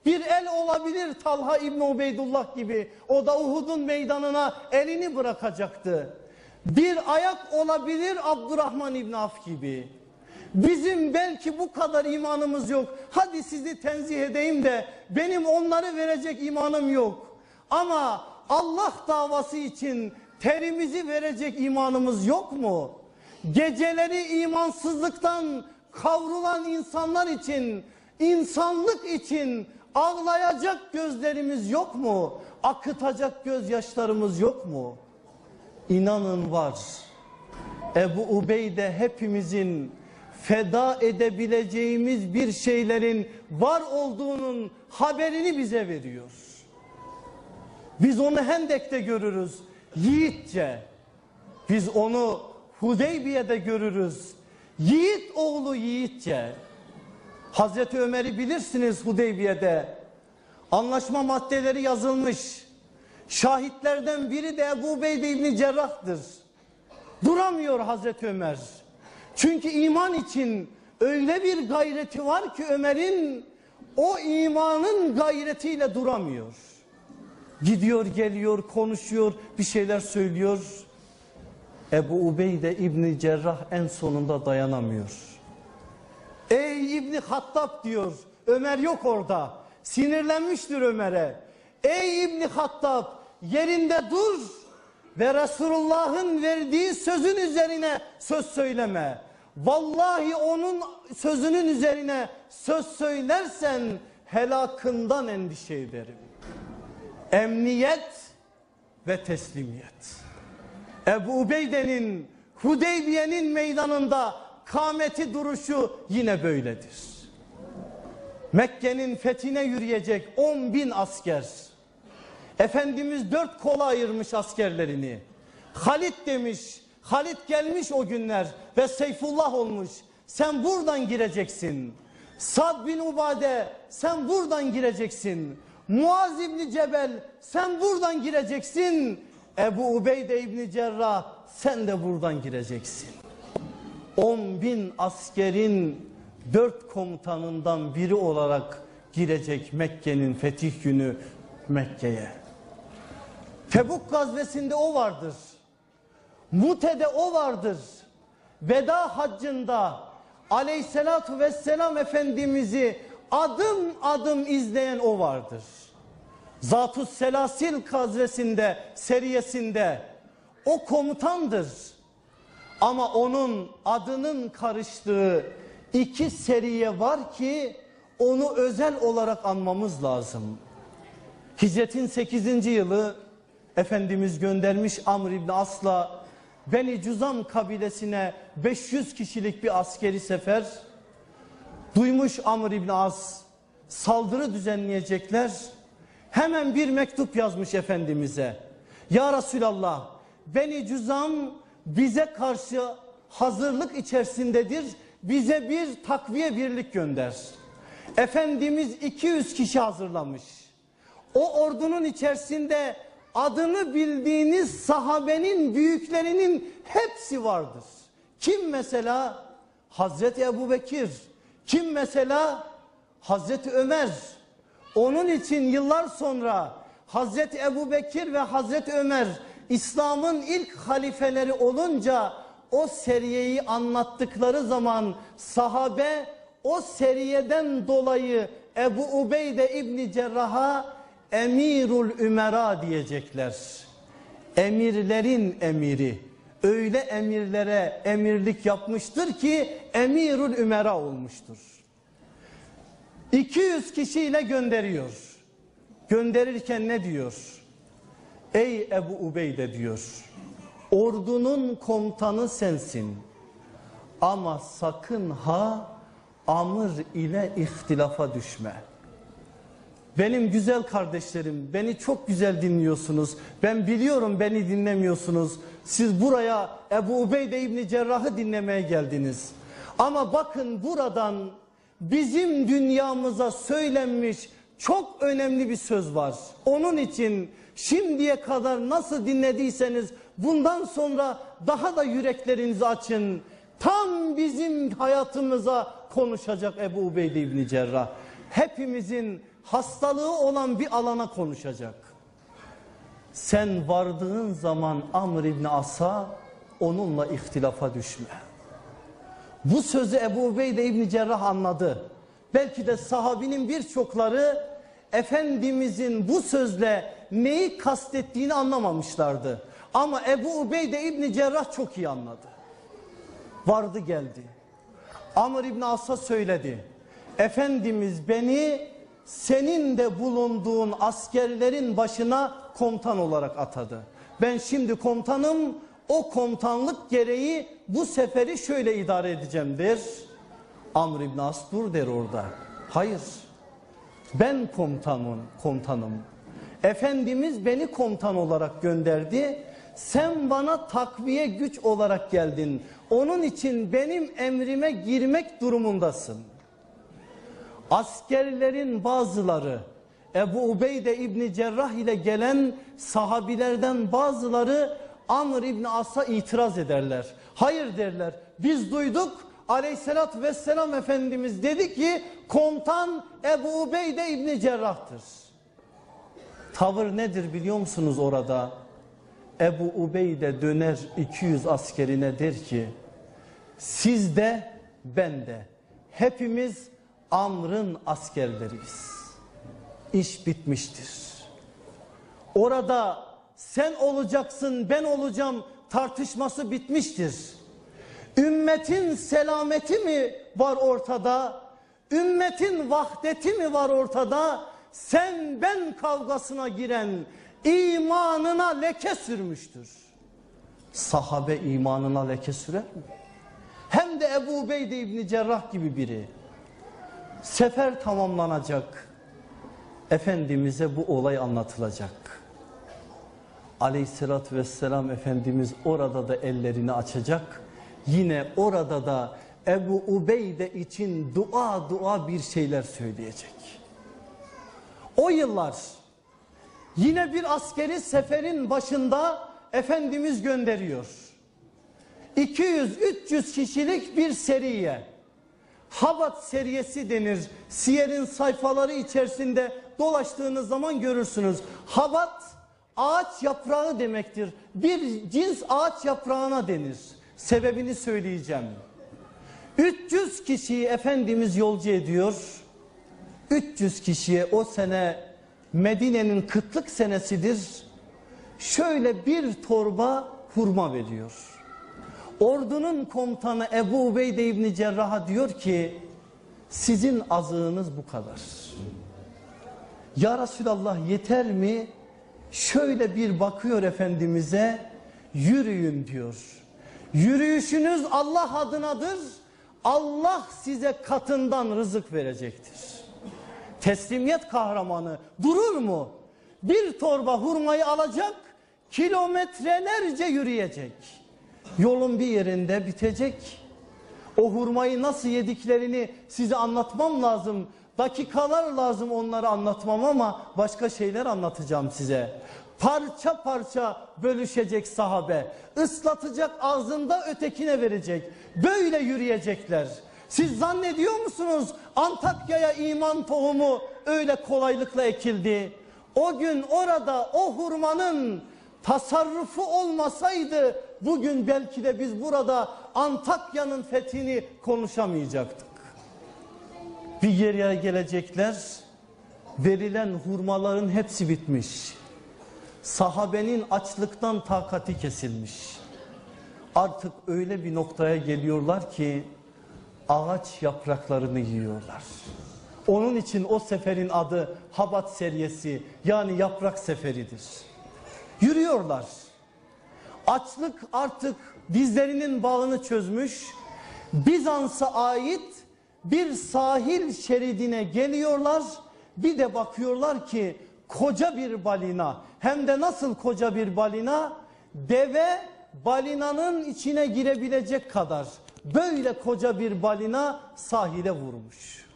Bir el olabilir Talha İbni Ubeydullah gibi. O da Uhud'un meydanına elini bırakacaktı. Bir ayak olabilir Abdurrahman İbni Af gibi. Bizim belki bu kadar imanımız yok. Hadi sizi tenzih edeyim de benim onları verecek imanım yok. Ama Allah davası için terimizi verecek imanımız yok mu? Geceleri imansızlıktan kavrulan insanlar için, insanlık için ağlayacak gözlerimiz yok mu? Akıtacak gözyaşlarımız yok mu? İnanın var. Ebu Ubeyde hepimizin feda edebileceğimiz bir şeylerin var olduğunun haberini bize veriyor. Biz onu Hendek'te görürüz yiğitçe. Biz onu Hudeybiye'de görürüz. Yiğit oğlu yiğitçe. Hazreti Ömer'i bilirsiniz Hudeybiye'de. Anlaşma maddeleri yazılmış. Şahitlerden biri de Ebu Beyde İbni Cerrah'tır. Duramıyor Hazreti Ömer. Çünkü iman için öyle bir gayreti var ki Ömer'in o imanın gayretiyle duramıyor. Gidiyor geliyor konuşuyor bir şeyler söylüyor. Ebu Ubeyde İbni Cerrah en sonunda dayanamıyor. Ey İbni Hattab diyor. Ömer yok orada. Sinirlenmiştir Ömer'e. Ey İbni Hattab yerinde dur ve Resulullah'ın verdiği sözün üzerine söz söyleme. Vallahi onun sözünün üzerine söz söylersen helakından endişe ederim. Emniyet ve teslimiyet. Ebu Ubeyde'nin Hudeybiye'nin meydanında kameti duruşu yine böyledir. Mekke'nin fethine yürüyecek 10 bin asker. Efendimiz dört kola ayırmış askerlerini. Halit demiş, Halit gelmiş o günler ve Seyfullah olmuş. Sen buradan gireceksin. Sad bin Ubade sen buradan gireceksin. Muaz İbni Cebel sen buradan gireceksin. Ebu Ubeyde İbni Cerrah sen de buradan gireceksin. 10 bin askerin dört komutanından biri olarak girecek Mekke'nin fetih günü Mekke'ye. Tebuk gazvesinde o vardır. Mute'de o vardır. Veda haccında aleyhissalatu vesselam Efendimiz'i adım adım izleyen o vardır. Zatus Selasil gazvesinde, seriyesinde o komutandır. Ama onun adının karıştığı iki seriye var ki onu özel olarak anmamız lazım. Hicretin 8. yılı Efendimiz göndermiş Amr İbni As'la Beni Cüzam kabilesine 500 kişilik bir askeri sefer duymuş Amr İbni As saldırı düzenleyecekler. Hemen bir mektup yazmış Efendimiz'e. Ya Resulallah Beni Cüzam bize karşı hazırlık içerisindedir. bize bir takviye birlik gönder. Efendimiz 200 kişi hazırlamış. O ordunun içerisinde adını bildiğiniz sahabenin büyüklerinin hepsi vardır. Kim mesela? Hazreti Ebu Bekir. Kim mesela? Hazreti Ömer. Onun için yıllar sonra Hazreti Ebu Bekir ve Hazreti Ömer İslam'ın ilk halifeleri olunca o seriyeyi anlattıkları zaman sahabe o seriyeden dolayı Ebu Ubeyde İbni Cerrah'a Emirul Ümera diyecekler. Emirlerin emiri. Öyle emirlere emirlik yapmıştır ki Emirul Ümera olmuştur. 200 kişiyle gönderiyor. Gönderirken ne diyor? Ey Ebu Ubeyde diyor. Ordunun komutanı sensin. Ama sakın ha amır ile ihtilafa düşme. Benim güzel kardeşlerim beni çok güzel dinliyorsunuz. Ben biliyorum beni dinlemiyorsunuz. Siz buraya Ebu Ubeyde İbni Cerrah'ı dinlemeye geldiniz. Ama bakın buradan bizim dünyamıza söylenmiş çok önemli bir söz var. Onun için şimdiye kadar nasıl dinlediyseniz bundan sonra daha da yüreklerinizi açın. Tam bizim hayatımıza konuşacak Ebu Ubeyde İbni Cerrah. Hepimizin hastalığı olan bir alana konuşacak. Sen vardığın zaman Amr İbni As'a onunla ihtilafa düşme. Bu sözü Ebu Ubeyde İbni Cerrah anladı. Belki de sahabinin birçokları Efendimizin bu sözle neyi kastettiğini anlamamışlardı. Ama Ebu Ubeyde İbni Cerrah çok iyi anladı. Vardı geldi. Amr İbni As'a söyledi. Efendimiz beni senin de bulunduğun askerlerin başına komutan olarak atadı. Ben şimdi komutanım o komutanlık gereği bu seferi şöyle idare edeceğim der. Amr İbn As dur der orada. Hayır ben komutanım, komutanım. Efendimiz beni komutan olarak gönderdi. Sen bana takviye güç olarak geldin. Onun için benim emrime girmek durumundasın. Askerlerin bazıları Ebu Ubeyde İbni Cerrah ile gelen sahabilerden bazıları Amr İbni As'a itiraz ederler. Hayır derler biz duyduk aleyhissalatü vesselam Efendimiz dedi ki komutan Ebu Ubeyde İbni Cerrah'tır. Tavır nedir biliyor musunuz orada? Ebu Ubeyde döner 200 askerine der ki siz de ben de hepimiz Amr'ın askerleriyiz. İş bitmiştir. Orada sen olacaksın ben olacağım tartışması bitmiştir. Ümmetin selameti mi var ortada? Ümmetin vahdeti mi var ortada? Sen ben kavgasına giren imanına leke sürmüştür. Sahabe imanına leke sürer mi? Hem de Ebu Beyde İbni Cerrah gibi biri. Sefer tamamlanacak. Efendimiz'e bu olay anlatılacak. Aleyhissalatü vesselam Efendimiz orada da ellerini açacak. Yine orada da Ebu Ubeyde için dua dua bir şeyler söyleyecek. O yıllar yine bir askeri seferin başında Efendimiz gönderiyor. 200-300 kişilik bir seriye. Habat seriyesi denir. Siyer'in sayfaları içerisinde dolaştığınız zaman görürsünüz. Habat ağaç yaprağı demektir. Bir cins ağaç yaprağına denir. Sebebini söyleyeceğim. 300 kişiyi Efendimiz yolcu ediyor. 300 kişiye o sene Medine'nin kıtlık senesidir. Şöyle bir torba hurma veriyor. Ordunun komutanı Ebu Ubeyde İbni Cerrah'a diyor ki sizin azığınız bu kadar. Ya Resulallah yeter mi? Şöyle bir bakıyor Efendimiz'e yürüyün diyor. Yürüyüşünüz Allah adınadır. Allah size katından rızık verecektir. Teslimiyet kahramanı durur mu? Bir torba hurmayı alacak, kilometrelerce yürüyecek. Yolun bir yerinde bitecek. O hurmayı nasıl yediklerini size anlatmam lazım. Dakikalar lazım onları anlatmam ama başka şeyler anlatacağım size. Parça parça bölüşecek sahabe. Islatacak ağzında ötekine verecek. Böyle yürüyecekler. Siz zannediyor musunuz Antakya'ya iman tohumu öyle kolaylıkla ekildi? O gün orada o hurmanın tasarrufu olmasaydı bugün belki de biz burada Antakya'nın fethini konuşamayacaktık. Bir yere gelecekler verilen hurmaların hepsi bitmiş. Sahabenin açlıktan takati kesilmiş. Artık öyle bir noktaya geliyorlar ki ağaç yapraklarını yiyorlar. Onun için o seferin adı Habat Seriyesi yani yaprak seferidir. Yürüyorlar. Açlık artık dizlerinin bağını çözmüş. Bizans'a ait bir sahil şeridine geliyorlar. Bir de bakıyorlar ki koca bir balina hem de nasıl koca bir balina deve balinanın içine girebilecek kadar böyle koca bir balina sahile vurmuş.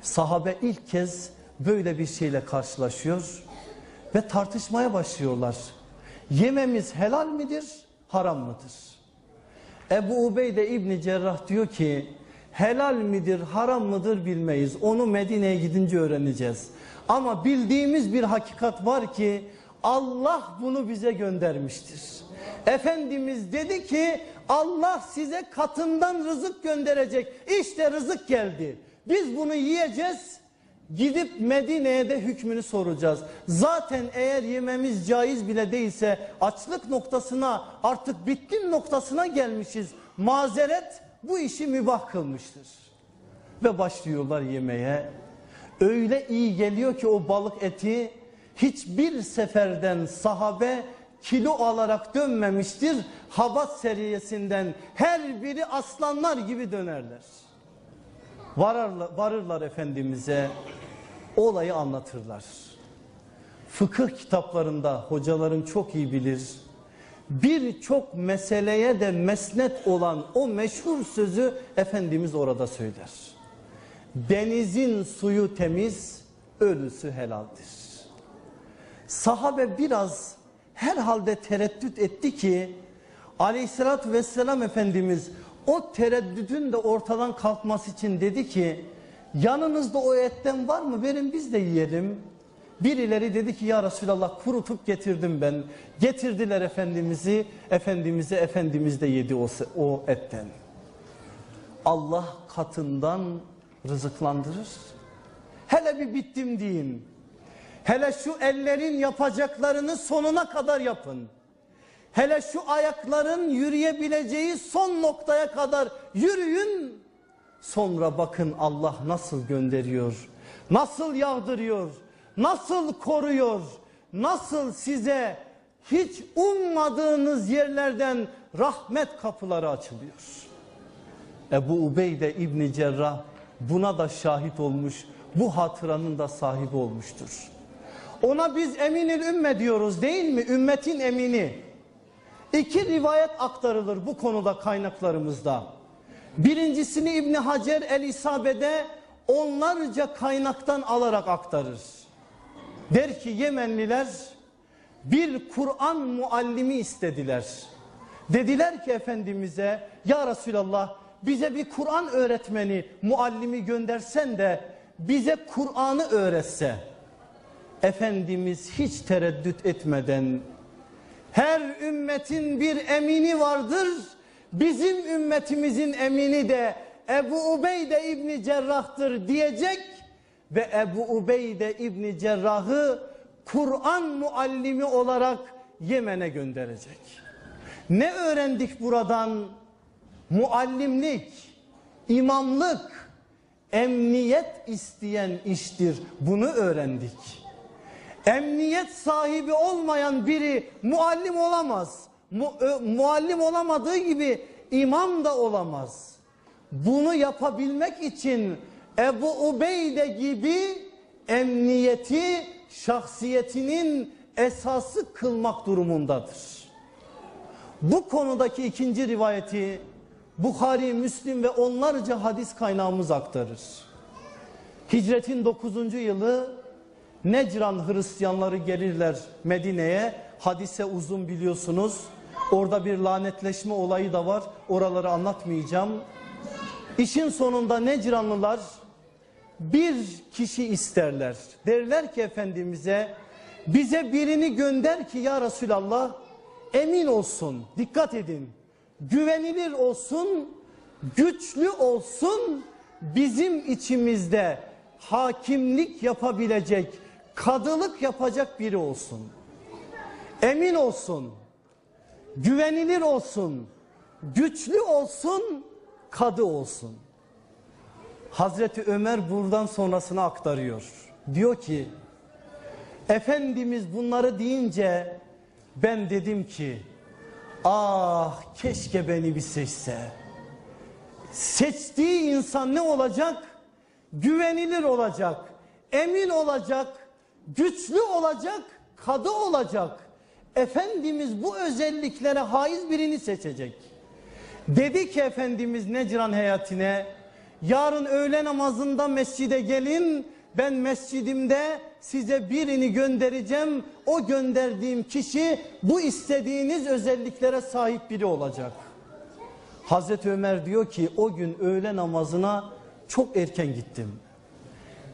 Sahabe ilk kez böyle bir şeyle karşılaşıyor ve tartışmaya başlıyorlar. Yememiz helal midir, haram mıdır? Ebu Ubeyde İbni Cerrah diyor ki helal midir, haram mıdır bilmeyiz. Onu Medine'ye gidince öğreneceğiz. Ama bildiğimiz bir hakikat var ki Allah bunu bize göndermiştir. Efendimiz dedi ki Allah size katından rızık gönderecek. İşte rızık geldi. Biz bunu yiyeceğiz. Gidip Medine'ye de hükmünü soracağız. Zaten eğer yememiz caiz bile değilse açlık noktasına artık bitkin noktasına gelmişiz. Mazeret bu işi mübah kılmıştır. Ve başlıyorlar yemeye. Öyle iyi geliyor ki o balık eti hiçbir seferden sahabe kilo alarak dönmemiştir. Habat seriyesinden her biri aslanlar gibi dönerler. Vararlar, varırlar Efendimiz'e olayı anlatırlar. Fıkıh kitaplarında hocalarım çok iyi bilir. Birçok meseleye de mesnet olan o meşhur sözü Efendimiz orada söyler. Denizin suyu temiz, ölüsü helaldir. Sahabe biraz herhalde tereddüt etti ki aleyhissalatü vesselam Efendimiz o tereddütün de ortadan kalkması için dedi ki yanınızda o etten var mı verin biz de yiyelim. Birileri dedi ki ya Resulallah kurutup getirdim ben. Getirdiler Efendimiz'i, Efendimiz'e Efendimiz de yedi o, o etten. Allah katından rızıklandırır. Hele bir bittim deyin. Hele şu ellerin yapacaklarını sonuna kadar yapın. Hele şu ayakların yürüyebileceği son noktaya kadar yürüyün. Sonra bakın Allah nasıl gönderiyor, nasıl yağdırıyor, nasıl koruyor, nasıl size hiç ummadığınız yerlerden rahmet kapıları açılıyor. Ebu Ubeyde İbni Cerrah buna da şahit olmuş, bu hatıranın da sahibi olmuştur. Ona biz eminil ümme diyoruz değil mi? Ümmetin emini. İki rivayet aktarılır bu konuda kaynaklarımızda. Birincisini İbni Hacer el-İsabe'de onlarca kaynaktan alarak aktarır. Der ki Yemenliler bir Kur'an muallimi istediler. Dediler ki Efendimiz'e ya Resulallah bize bir Kur'an öğretmeni muallimi göndersen de bize Kur'an'ı öğretse. Efendimiz hiç tereddüt etmeden her ümmetin bir emini vardır. Bizim ümmetimizin emini de Ebu Ubeyde İbni Cerrah'tır diyecek ve Ebu Ubeyde İbni Cerrah'ı Kur'an muallimi olarak Yemen'e gönderecek. Ne öğrendik buradan? Muallimlik, imamlık, emniyet isteyen iştir. Bunu öğrendik. Emniyet sahibi olmayan biri muallim olamaz. Mu, ö, muallim olamadığı gibi imam da olamaz. Bunu yapabilmek için Ebu Ubeyde gibi emniyeti şahsiyetinin esası kılmak durumundadır. Bu konudaki ikinci rivayeti Bukhari, Müslim ve onlarca hadis kaynağımız aktarır. Hicretin 9. yılı Necran Hristiyanları gelirler Medine'ye. Hadise uzun biliyorsunuz. Orada bir lanetleşme olayı da var. Oraları anlatmayacağım. İşin sonunda Necranlılar bir kişi isterler. Derler ki Efendimiz'e bize birini gönder ki ya Resulallah emin olsun, dikkat edin, güvenilir olsun, güçlü olsun, bizim içimizde hakimlik yapabilecek, kadılık yapacak biri olsun. Emin olsun, güvenilir olsun, güçlü olsun, kadı olsun. Hazreti Ömer buradan sonrasını aktarıyor. Diyor ki Efendimiz bunları deyince ben dedim ki ah keşke beni bir seçse. Seçtiği insan ne olacak? Güvenilir olacak, emin olacak, güçlü olacak, kadı olacak. Efendimiz bu özelliklere haiz birini seçecek. Dedi ki Efendimiz Necran heyatine yarın öğle namazında mescide gelin ben mescidimde size birini göndereceğim. O gönderdiğim kişi bu istediğiniz özelliklere sahip biri olacak. Hazreti Ömer diyor ki o gün öğle namazına çok erken gittim.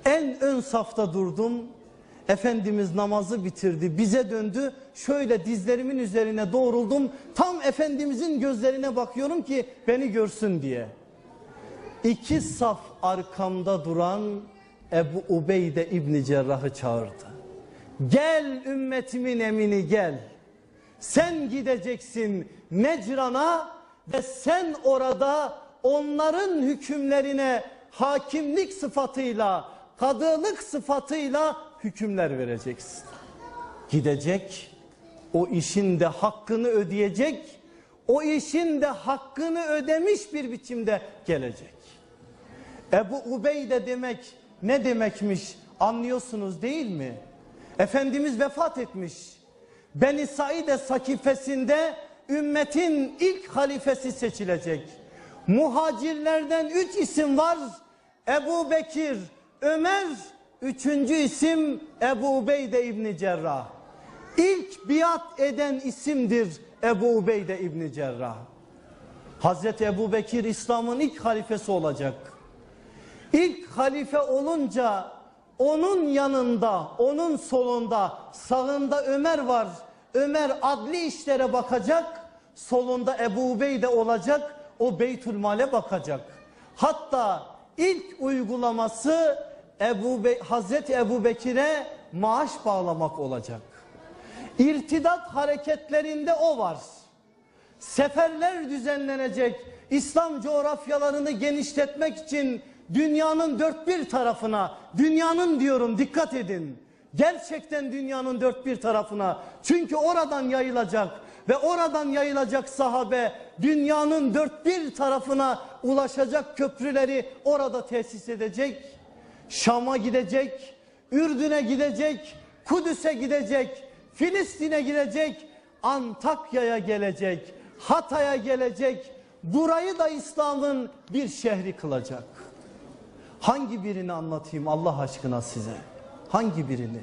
En ön safta durdum. Efendimiz namazı bitirdi. Bize döndü. Şöyle dizlerimin üzerine doğruldum. Tam Efendimizin gözlerine bakıyorum ki beni görsün diye. İki saf arkamda duran Ebu Ubeyde İbni Cerrah'ı çağırdı. Gel ümmetimin emini gel. Sen gideceksin Necran'a ve sen orada onların hükümlerine hakimlik sıfatıyla, kadılık sıfatıyla hükümler vereceksin. Gidecek, o işin de hakkını ödeyecek, o işin de hakkını ödemiş bir biçimde gelecek. Ebu Ubeyde demek ne demekmiş anlıyorsunuz değil mi? Efendimiz vefat etmiş. Beni Saide sakifesinde ümmetin ilk halifesi seçilecek. Muhacirlerden üç isim var. Ebu Bekir, Ömer, üçüncü isim Ebu Ubeyde İbni Cerrah. İlk biat eden isimdir Ebu Ubeyde İbni Cerrah. Hazreti Ebu Bekir İslam'ın ilk halifesi olacak. İlk halife olunca onun yanında, onun solunda, sağında Ömer var. Ömer adli işlere bakacak, solunda Ebu Ubeyde olacak, o Beytülmal'e bakacak. Hatta ilk uygulaması Ebu Be Hazreti Ebu Bekir'e maaş bağlamak olacak. İrtidat hareketlerinde o var. Seferler düzenlenecek. İslam coğrafyalarını genişletmek için dünyanın dört bir tarafına, dünyanın diyorum dikkat edin. Gerçekten dünyanın dört bir tarafına. Çünkü oradan yayılacak ve oradan yayılacak sahabe dünyanın dört bir tarafına ulaşacak köprüleri orada tesis edecek. Şam'a gidecek, Ürdün'e gidecek, Kudüs'e gidecek, Filistin'e gidecek, Antakya'ya gelecek, Hatay'a gelecek. Burayı da İslam'ın bir şehri kılacak. Hangi birini anlatayım Allah aşkına size? Hangi birini?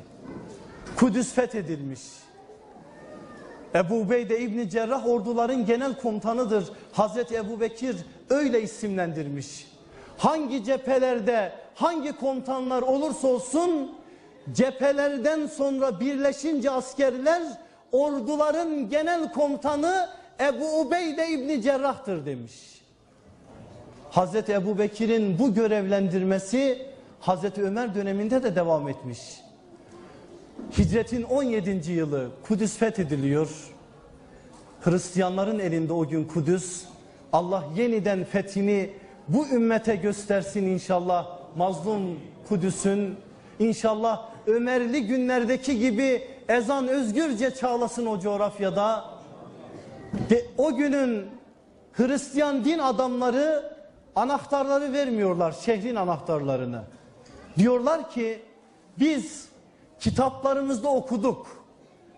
Kudüs fethedilmiş. Ebu Ubeyde İbni Cerrah orduların genel komutanıdır. Hazreti Ebu Bekir öyle isimlendirmiş. Hangi cephelerde hangi komutanlar olursa olsun cephelerden sonra birleşince askerler orduların genel komutanı Ebu Ubeyde İbni Cerrah'tır demiş. Hazreti Ebu Bekir'in bu görevlendirmesi Hazreti Ömer döneminde de devam etmiş. Hicretin 17. yılı Kudüs fethediliyor. Hristiyanların elinde o gün Kudüs. Allah yeniden fethini bu ümmete göstersin inşallah. Mazlum Kudüs'ün inşallah Ömerli günlerdeki gibi ezan özgürce çağlasın o coğrafyada. De, o günün Hristiyan din adamları anahtarları vermiyorlar şehrin anahtarlarını. Diyorlar ki biz kitaplarımızda okuduk.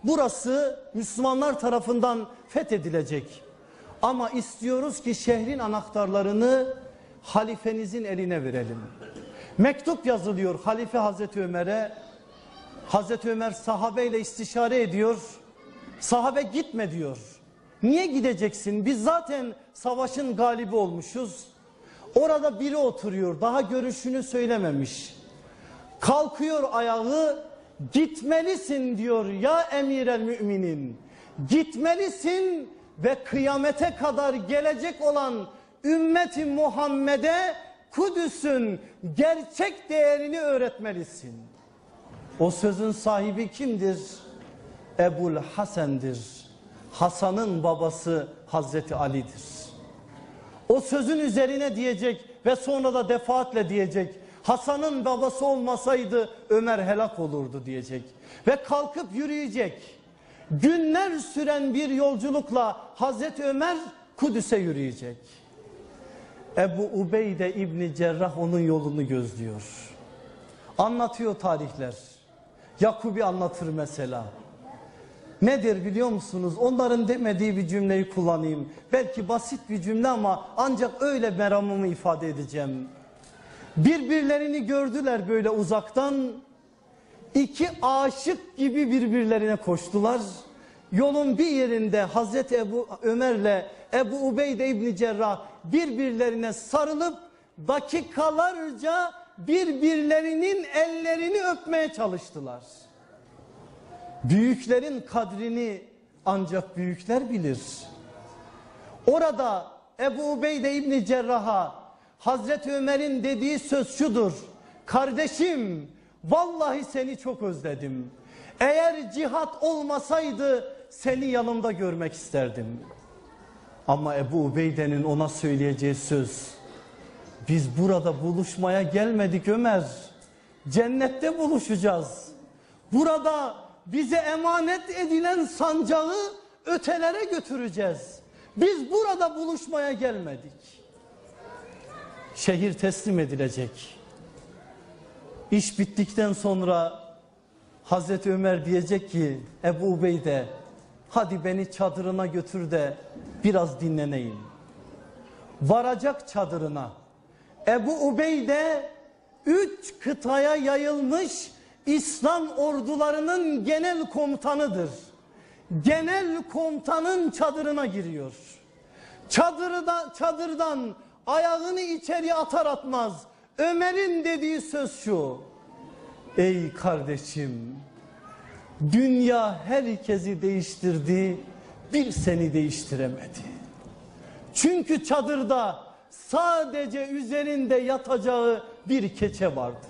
Burası Müslümanlar tarafından fethedilecek. Ama istiyoruz ki şehrin anahtarlarını halifenizin eline verelim. Mektup yazılıyor Halife Hazreti Ömer'e. Hazreti Ömer sahabeyle istişare ediyor. Sahabe gitme diyor. Niye gideceksin? Biz zaten savaşın galibi olmuşuz. Orada biri oturuyor. Daha görüşünü söylememiş. Kalkıyor ayağı gitmelisin diyor ya emir el müminin. Gitmelisin ve kıyamete kadar gelecek olan ümmeti Muhammed'e Kudüs'ün gerçek değerini öğretmelisin. O sözün sahibi kimdir? Ebul Hasen'dir. Hasan'ın babası Hazreti Ali'dir. O sözün üzerine diyecek ve sonra da defaatle diyecek. Hasan'ın babası olmasaydı Ömer helak olurdu diyecek. Ve kalkıp yürüyecek. Günler süren bir yolculukla Hazreti Ömer Kudüs'e yürüyecek. Ebu Ubeyde İbni Cerrah onun yolunu gözlüyor. Anlatıyor tarihler. Yakubi anlatır mesela. Nedir biliyor musunuz? Onların demediği bir cümleyi kullanayım. Belki basit bir cümle ama ancak öyle meramımı ifade edeceğim. Birbirlerini gördüler böyle uzaktan. İki aşık gibi birbirlerine koştular. Yolun bir yerinde Hazreti Ebu Ömer'le Ebu Ubeyde İbni Cerrah birbirlerine sarılıp dakikalarca birbirlerinin ellerini öpmeye çalıştılar. Büyüklerin kadrini ancak büyükler bilir. Orada Ebu Ubeyde İbni Cerrah'a Hazreti Ömer'in dediği söz şudur. Kardeşim vallahi seni çok özledim. Eğer cihat olmasaydı seni yanımda görmek isterdim. Ama Ebu Ubeyde'nin ona söyleyeceği söz. Biz burada buluşmaya gelmedik Ömer. Cennette buluşacağız. Burada bize emanet edilen sancağı ötelere götüreceğiz. Biz burada buluşmaya gelmedik. Şehir teslim edilecek. İş bittikten sonra Hazreti Ömer diyecek ki Ebu Ubeyde hadi beni çadırına götür de biraz dinleneyim. Varacak çadırına. Ebu Ubeyde üç kıtaya yayılmış İslam ordularının genel komutanıdır. Genel komutanın çadırına giriyor. Çadırda, çadırdan ayağını içeri atar atmaz. Ömer'in dediği söz şu. Ey kardeşim dünya herkesi değiştirdi bir seni değiştiremedi. Çünkü çadırda sadece üzerinde yatacağı bir keçe vardır.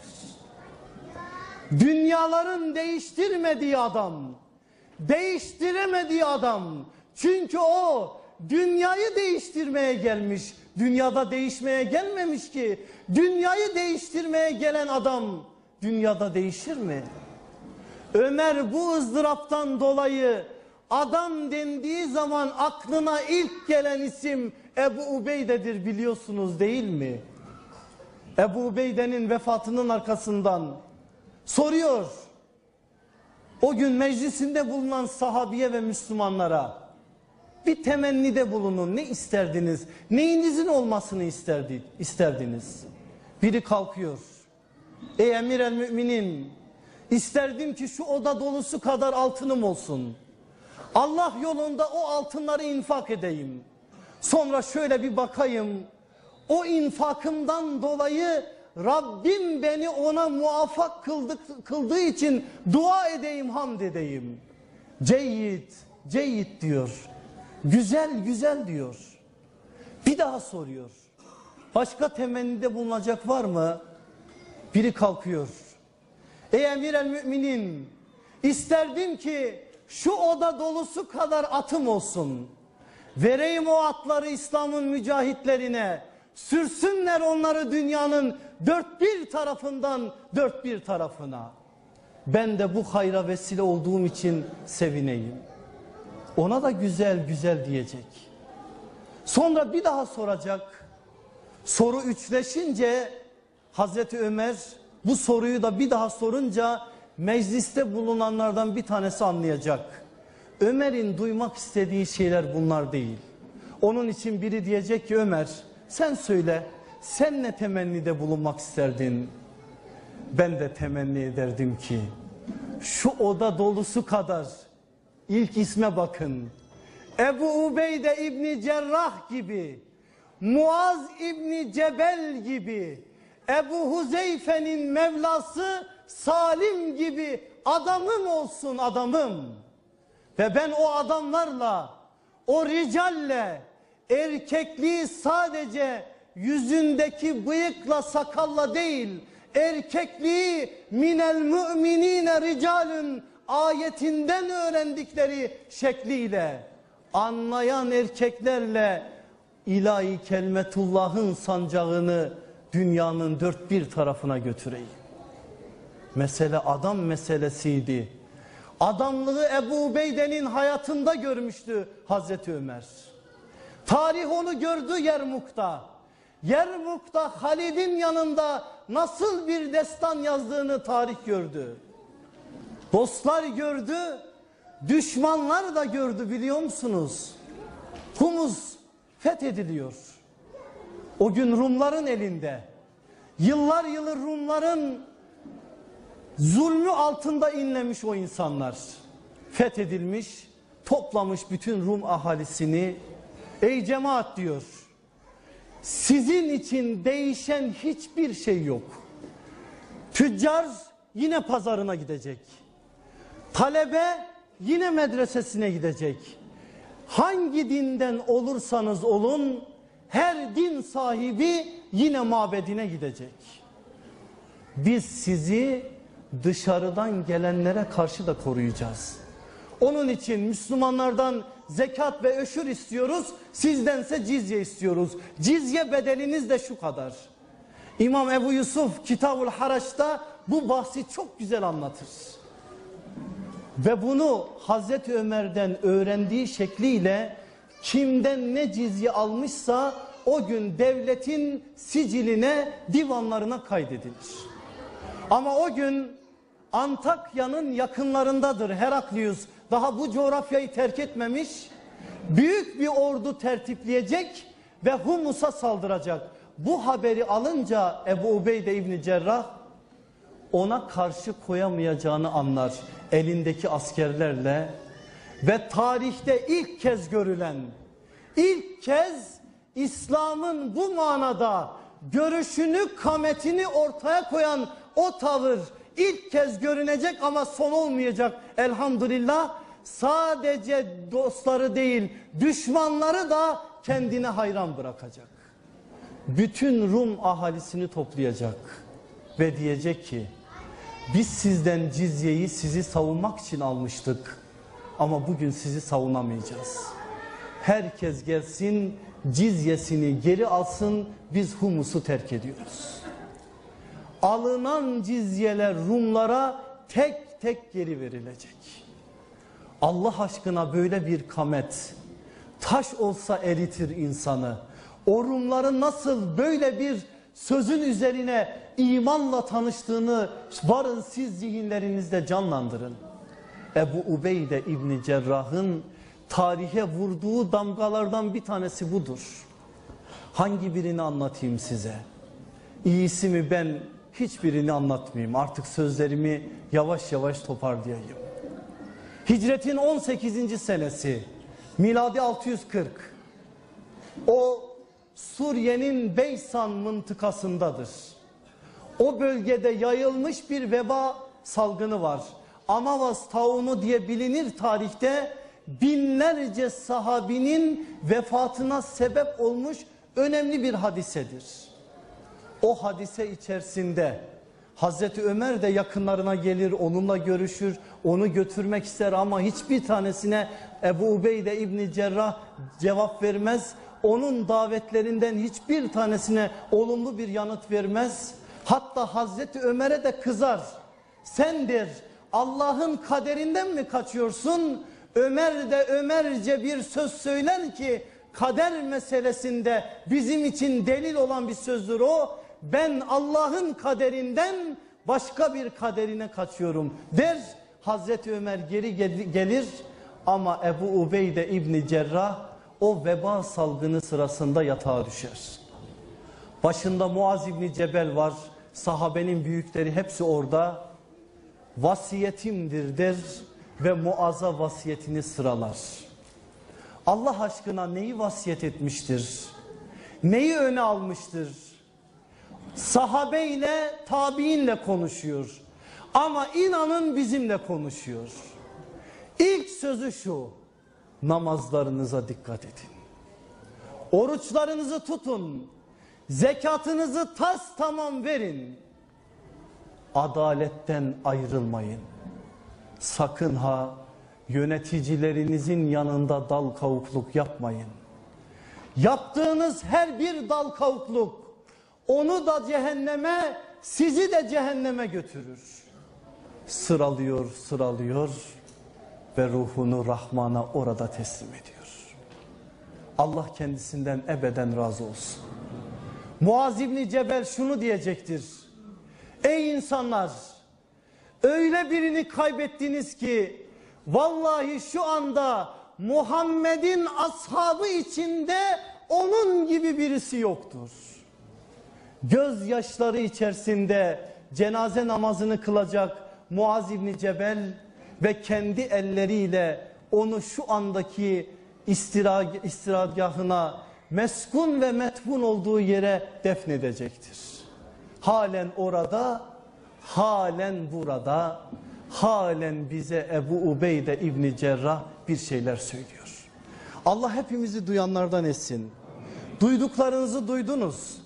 Dünyaların değiştirmediği adam, değiştiremediği adam. Çünkü o dünyayı değiştirmeye gelmiş. Dünyada değişmeye gelmemiş ki. Dünyayı değiştirmeye gelen adam dünyada değişir mi? Ömer bu ızdıraptan dolayı adam dendiği zaman aklına ilk gelen isim Ebu Ubeyde'dir biliyorsunuz değil mi? Ebu Ubeyde'nin vefatının arkasından soruyor. O gün meclisinde bulunan sahabiye ve Müslümanlara bir temennide bulunun. Ne isterdiniz? Neyinizin olmasını isterdi, isterdiniz? Biri kalkıyor. Ey emir el müminin isterdim ki şu oda dolusu kadar altınım olsun. Allah yolunda o altınları infak edeyim. Sonra şöyle bir bakayım. O infakımdan dolayı Rabbim beni ona muvaffak kıldık, kıldığı için dua edeyim hamd edeyim. Ceyyid, ceyyid diyor. Güzel güzel diyor. Bir daha soruyor. Başka temennide bulunacak var mı? Biri kalkıyor. Ey emir müminin isterdim ki şu oda dolusu kadar atım olsun. Vereyim o atları İslam'ın mücahitlerine. Sürsünler onları dünyanın dört bir tarafından dört bir tarafına. Ben de bu hayra vesile olduğum için sevineyim. Ona da güzel güzel diyecek. Sonra bir daha soracak. Soru üçleşince Hazreti Ömer bu soruyu da bir daha sorunca mecliste bulunanlardan bir tanesi anlayacak. Ömer'in duymak istediği şeyler bunlar değil. Onun için biri diyecek ki Ömer sen söyle sen ne temennide bulunmak isterdin? Ben de temenni ederdim ki şu oda dolusu kadar ilk isme bakın. Ebu Ubeyde İbni Cerrah gibi, Muaz İbni Cebel gibi, Ebu Huzeyfe'nin Mevlası Salim gibi adamım olsun adamım. Ve ben o adamlarla, o ricalle, erkekliği sadece yüzündeki bıyıkla sakalla değil, erkekliği minel müminine ricalün ayetinden öğrendikleri şekliyle anlayan erkeklerle ilahi kelimetullahın sancağını dünyanın dört bir tarafına götüreyim. Mesele adam meselesiydi. Adamlığı Ebu Ubeyde'nin hayatında görmüştü Hazreti Ömer. Tarih onu gördü Yermuk'ta. Yermuk'ta Halid'in yanında nasıl bir destan yazdığını tarih gördü. Dostlar gördü, düşmanlar da gördü biliyor musunuz? Humus fethediliyor. O gün Rumların elinde. Yıllar yılı Rumların zulmü altında inlemiş o insanlar. Fethedilmiş, toplamış bütün Rum ahalisini. Ey cemaat diyor. Sizin için değişen hiçbir şey yok. Tüccar yine pazarına gidecek. Talebe yine medresesine gidecek. Hangi dinden olursanız olun her din sahibi yine mabedine gidecek. Biz sizi dışarıdan gelenlere karşı da koruyacağız. Onun için Müslümanlardan zekat ve öşür istiyoruz. Sizdense cizye istiyoruz. Cizye bedeliniz de şu kadar. İmam Ebu Yusuf Kitabul Haraç'ta bu bahsi çok güzel anlatır. Ve bunu Hazreti Ömer'den öğrendiği şekliyle kimden ne cizye almışsa o gün devletin siciline divanlarına kaydedilir. Ama o gün Antakya'nın yakınlarındadır Heraklius. Daha bu coğrafyayı terk etmemiş. Büyük bir ordu tertipleyecek ve Humus'a saldıracak. Bu haberi alınca Ebu Ubeyde İbni Cerrah ona karşı koyamayacağını anlar elindeki askerlerle ve tarihte ilk kez görülen ilk kez İslam'ın bu manada görüşünü kametini ortaya koyan o tavır ilk kez görünecek ama son olmayacak elhamdülillah sadece dostları değil düşmanları da kendine hayran bırakacak bütün Rum ahalisini toplayacak ve diyecek ki biz sizden cizyeyi sizi savunmak için almıştık. Ama bugün sizi savunamayacağız. Herkes gelsin cizyesini geri alsın biz humusu terk ediyoruz. Alınan cizyeler Rumlara tek tek geri verilecek. Allah aşkına böyle bir kamet taş olsa eritir insanı. O Rumların nasıl böyle bir sözün üzerine imanla tanıştığını varın siz zihinlerinizde canlandırın. Ebu Ubeyde İbni Cerrah'ın tarihe vurduğu damgalardan bir tanesi budur. Hangi birini anlatayım size? İyisi mi ben hiçbirini anlatmayayım. Artık sözlerimi yavaş yavaş toparlayayım. Hicretin 18. senesi miladi 640. O Suriye'nin Beysan mıntıkasındadır. O bölgede yayılmış bir veba salgını var. Amavas taunu diye bilinir tarihte binlerce sahabinin vefatına sebep olmuş önemli bir hadisedir. O hadise içerisinde Hazreti Ömer de yakınlarına gelir, onunla görüşür, onu götürmek ister ama hiçbir tanesine Ebu Ubeyde İbni Cerrah cevap vermez. Onun davetlerinden hiçbir tanesine olumlu bir yanıt vermez. Hatta Hazreti Ömer'e de kızar. Sen der Allah'ın kaderinden mi kaçıyorsun? Ömer de Ömerce bir söz söyler ki kader meselesinde bizim için delil olan bir sözdür o. Ben Allah'ın kaderinden başka bir kaderine kaçıyorum der. Hazreti Ömer geri gelir ama Ebu Ubeyde İbni Cerrah o veba salgını sırasında yatağa düşer. Başında Muaz İbni Cebel var. Sahabenin büyükleri hepsi orada. Vasiyetimdir der ve Muaz'a vasiyetini sıralar. Allah aşkına neyi vasiyet etmiştir? Neyi öne almıştır? Sahabeyle, tabiinle konuşuyor. Ama inanın bizimle konuşuyor. İlk sözü şu. Namazlarınıza dikkat edin. Oruçlarınızı tutun. Zekatınızı tas tamam verin. Adaletten ayrılmayın. Sakın ha yöneticilerinizin yanında dal kavukluk yapmayın. Yaptığınız her bir dal kavukluk onu da cehenneme sizi de cehenneme götürür. Sıralıyor sıralıyor ve ruhunu Rahman'a orada teslim ediyor. Allah kendisinden ebeden razı olsun. Muaz İbni Cebel şunu diyecektir. Ey insanlar öyle birini kaybettiniz ki vallahi şu anda Muhammed'in ashabı içinde onun gibi birisi yoktur. Gözyaşları içerisinde cenaze namazını kılacak Muaz İbni Cebel ve kendi elleriyle onu şu andaki istira, istirahatgahına meskun ve metfun olduğu yere defnedecektir. Halen orada, halen burada, halen bize Ebu Ubeyde İbni Cerrah bir şeyler söylüyor. Allah hepimizi duyanlardan etsin. Duyduklarınızı duydunuz.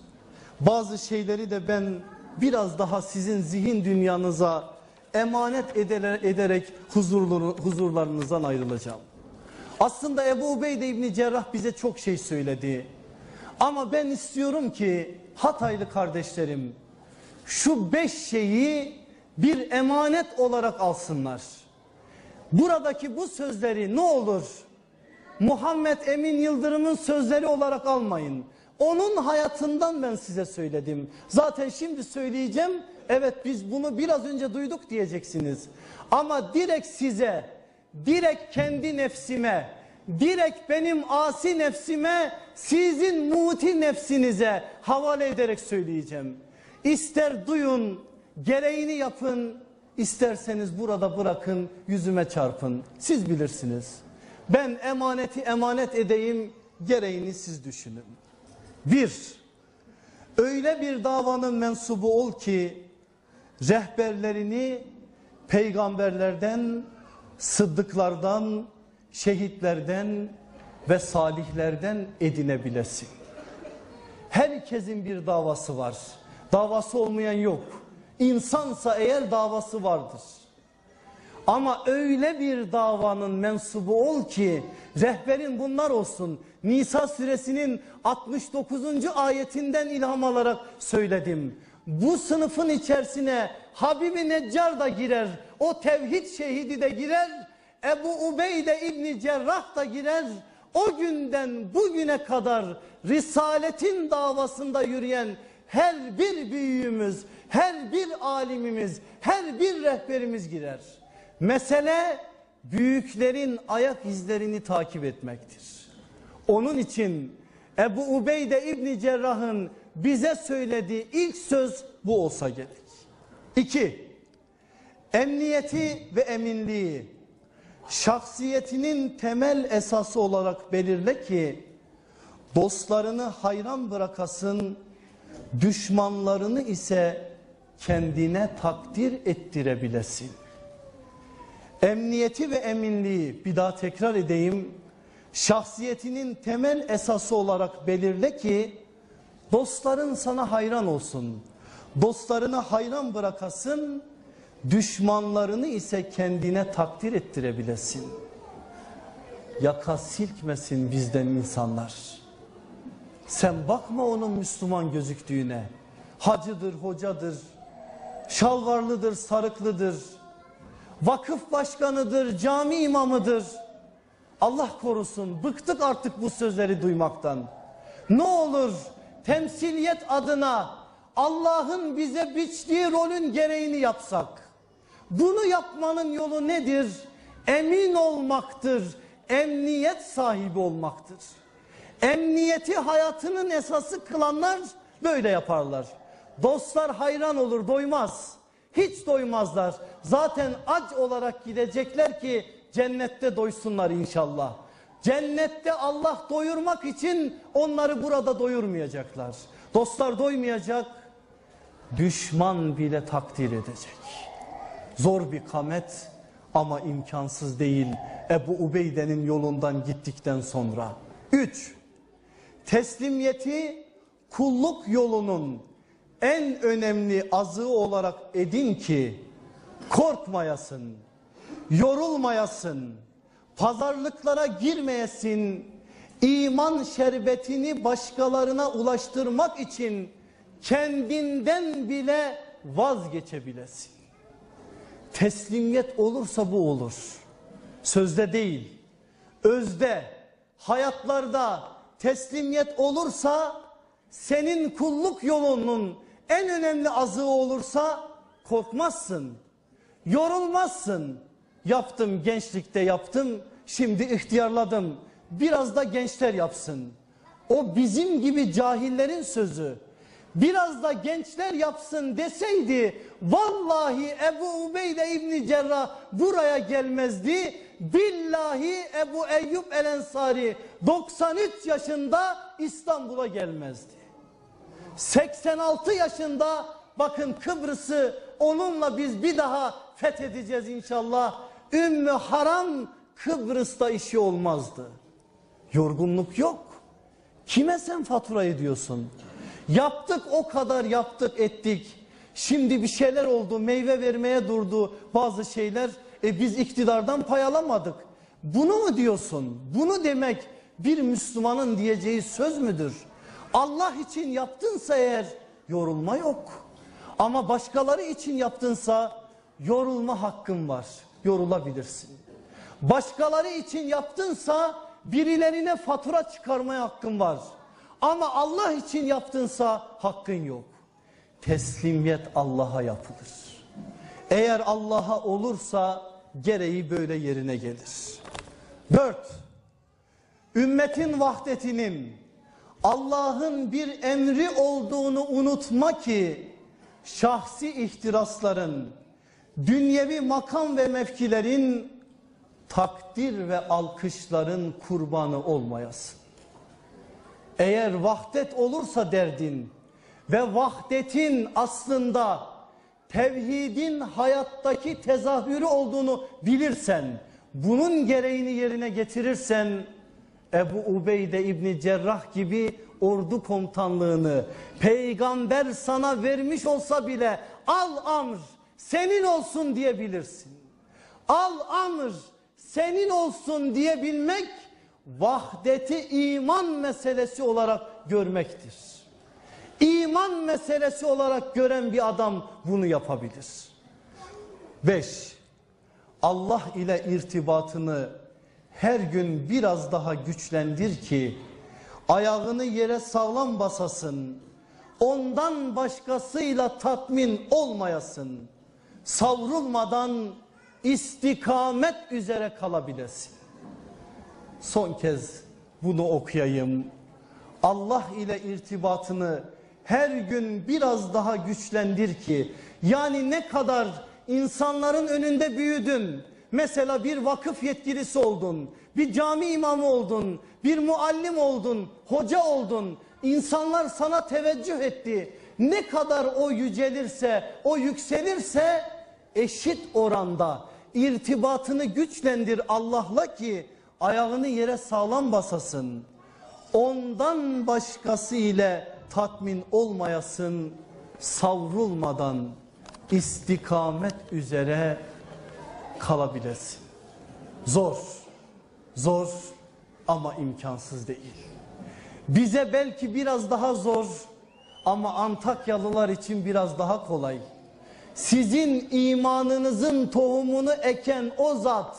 Bazı şeyleri de ben biraz daha sizin zihin dünyanıza emanet ederek huzurlarınızdan ayrılacağım. Aslında Ebu Ubeyde İbni Cerrah bize çok şey söyledi. Ama ben istiyorum ki Hataylı kardeşlerim şu beş şeyi bir emanet olarak alsınlar. Buradaki bu sözleri ne olur Muhammed Emin Yıldırım'ın sözleri olarak almayın. Onun hayatından ben size söyledim. Zaten şimdi söyleyeceğim. Evet biz bunu biraz önce duyduk diyeceksiniz. Ama direkt size, direkt kendi nefsime, direkt benim asi nefsime, sizin muti nefsinize havale ederek söyleyeceğim. İster duyun, gereğini yapın, isterseniz burada bırakın, yüzüme çarpın. Siz bilirsiniz. Ben emaneti emanet edeyim, gereğini siz düşünün. Bir, öyle bir davanın mensubu ol ki rehberlerini peygamberlerden, sıddıklardan, şehitlerden ve salihlerden edinebilesin. Herkesin bir davası var. Davası olmayan yok. İnsansa eğer davası vardır. Ama öyle bir davanın mensubu ol ki rehberin bunlar olsun. Nisa suresinin 69. ayetinden ilham alarak söyledim. Bu sınıfın içerisine Habibi Neccar da girer. O tevhid şehidi de girer. Ebu Ubeyde İbni Cerrah da girer. O günden bugüne kadar Risaletin davasında yürüyen her bir büyüğümüz, her bir alimimiz, her bir rehberimiz girer. Mesele büyüklerin ayak izlerini takip etmektir. Onun için Ebu Ubeyde İbni Cerrah'ın bize söylediği ilk söz bu olsa gerek. İki, emniyeti ve eminliği şahsiyetinin temel esası olarak belirle ki dostlarını hayran bırakasın, düşmanlarını ise kendine takdir ettirebilesin. Emniyeti ve eminliği bir daha tekrar edeyim. Şahsiyetinin temel esası olarak belirle ki dostların sana hayran olsun. Dostlarını hayran bırakasın, düşmanlarını ise kendine takdir ettirebilesin. Yaka silkmesin bizden insanlar. Sen bakma onun Müslüman gözüktüğüne. Hacıdır, hocadır, şalvarlıdır, sarıklıdır vakıf başkanıdır, cami imamıdır. Allah korusun bıktık artık bu sözleri duymaktan. Ne olur temsiliyet adına Allah'ın bize biçtiği rolün gereğini yapsak. Bunu yapmanın yolu nedir? Emin olmaktır, emniyet sahibi olmaktır. Emniyeti hayatının esası kılanlar böyle yaparlar. Dostlar hayran olur doymaz. Hiç doymazlar. Zaten aç olarak gidecekler ki cennette doysunlar inşallah. Cennette Allah doyurmak için onları burada doyurmayacaklar. Dostlar doymayacak, düşman bile takdir edecek. Zor bir kamet ama imkansız değil Ebu Ubeyde'nin yolundan gittikten sonra. 3. Teslimiyeti kulluk yolunun en önemli azığı olarak edin ki korkmayasın, yorulmayasın, pazarlıklara girmeyesin, iman şerbetini başkalarına ulaştırmak için kendinden bile vazgeçebilesin. Teslimiyet olursa bu olur. Sözde değil, özde, hayatlarda teslimiyet olursa senin kulluk yolunun en önemli azığı olursa korkmazsın, yorulmazsın. Yaptım gençlikte yaptım, şimdi ihtiyarladım. Biraz da gençler yapsın. O bizim gibi cahillerin sözü. Biraz da gençler yapsın deseydi vallahi Ebu Ubeyde İbni Cerrah buraya gelmezdi. Billahi Ebu Eyyub El Ensari 93 yaşında İstanbul'a gelmezdi. 86 yaşında bakın Kıbrıs'ı onunla biz bir daha fethedeceğiz inşallah. Ümmü Haram Kıbrıs'ta işi olmazdı. Yorgunluk yok. Kime sen fatura ediyorsun? Yaptık o kadar yaptık ettik. Şimdi bir şeyler oldu meyve vermeye durdu bazı şeyler. E biz iktidardan pay alamadık. Bunu mu diyorsun? Bunu demek bir Müslümanın diyeceği söz müdür? Allah için yaptınsa eğer yorulma yok. Ama başkaları için yaptınsa yorulma hakkın var. Yorulabilirsin. Başkaları için yaptınsa birilerine fatura çıkarmaya hakkın var. Ama Allah için yaptınsa hakkın yok. Teslimiyet Allah'a yapılır. Eğer Allah'a olursa gereği böyle yerine gelir. Dört, ümmetin vahdetinin Allah'ın bir emri olduğunu unutma ki şahsi ihtirasların, dünyevi makam ve mevkilerin takdir ve alkışların kurbanı olmayasın. Eğer vahdet olursa derdin ve vahdetin aslında tevhidin hayattaki tezahürü olduğunu bilirsen, bunun gereğini yerine getirirsen Ebu Ubeyde İbni Cerrah gibi ordu komutanlığını peygamber sana vermiş olsa bile al amr senin olsun diyebilirsin. Al amr senin olsun diyebilmek vahdeti iman meselesi olarak görmektir. İman meselesi olarak gören bir adam bunu yapabilir. Beş, Allah ile irtibatını her gün biraz daha güçlendir ki ayağını yere sağlam basasın. Ondan başkasıyla tatmin olmayasın. Savrulmadan istikamet üzere kalabilesin. Son kez bunu okuyayım. Allah ile irtibatını her gün biraz daha güçlendir ki yani ne kadar insanların önünde büyüdün. Mesela bir vakıf yetkilisi oldun, bir cami imamı oldun, bir muallim oldun, hoca oldun. İnsanlar sana teveccüh etti. Ne kadar o yücelirse, o yükselirse eşit oranda irtibatını güçlendir Allah'la ki ayağını yere sağlam basasın. Ondan başkası ile tatmin olmayasın, savrulmadan istikamet üzere kalabilesin. Zor, zor ama imkansız değil. Bize belki biraz daha zor ama Antakyalılar için biraz daha kolay. Sizin imanınızın tohumunu eken o zat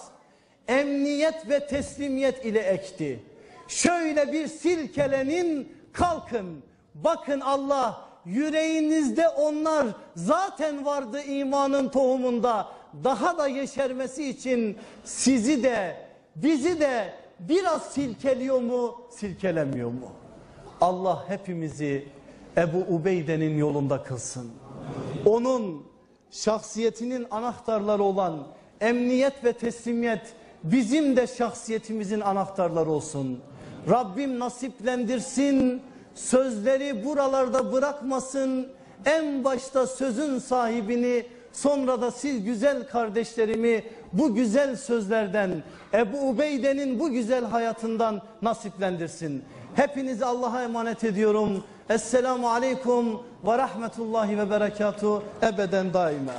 emniyet ve teslimiyet ile ekti. Şöyle bir silkelenin kalkın. Bakın Allah yüreğinizde onlar zaten vardı imanın tohumunda. Daha da yeşermesi için sizi de bizi de biraz silkeliyor mu, silkelemiyor mu? Allah hepimizi Ebu Ubeyde'nin yolunda kılsın. Onun şahsiyetinin anahtarları olan emniyet ve teslimiyet bizim de şahsiyetimizin anahtarları olsun. Rabbim nasiplendirsin, sözleri buralarda bırakmasın. En başta sözün sahibini sonra da siz güzel kardeşlerimi bu güzel sözlerden Ebu Ubeyde'nin bu güzel hayatından nasiplendirsin. Hepinizi Allah'a emanet ediyorum. Esselamu Aleyküm ve Rahmetullahi ve Berekatuhu ebeden daima.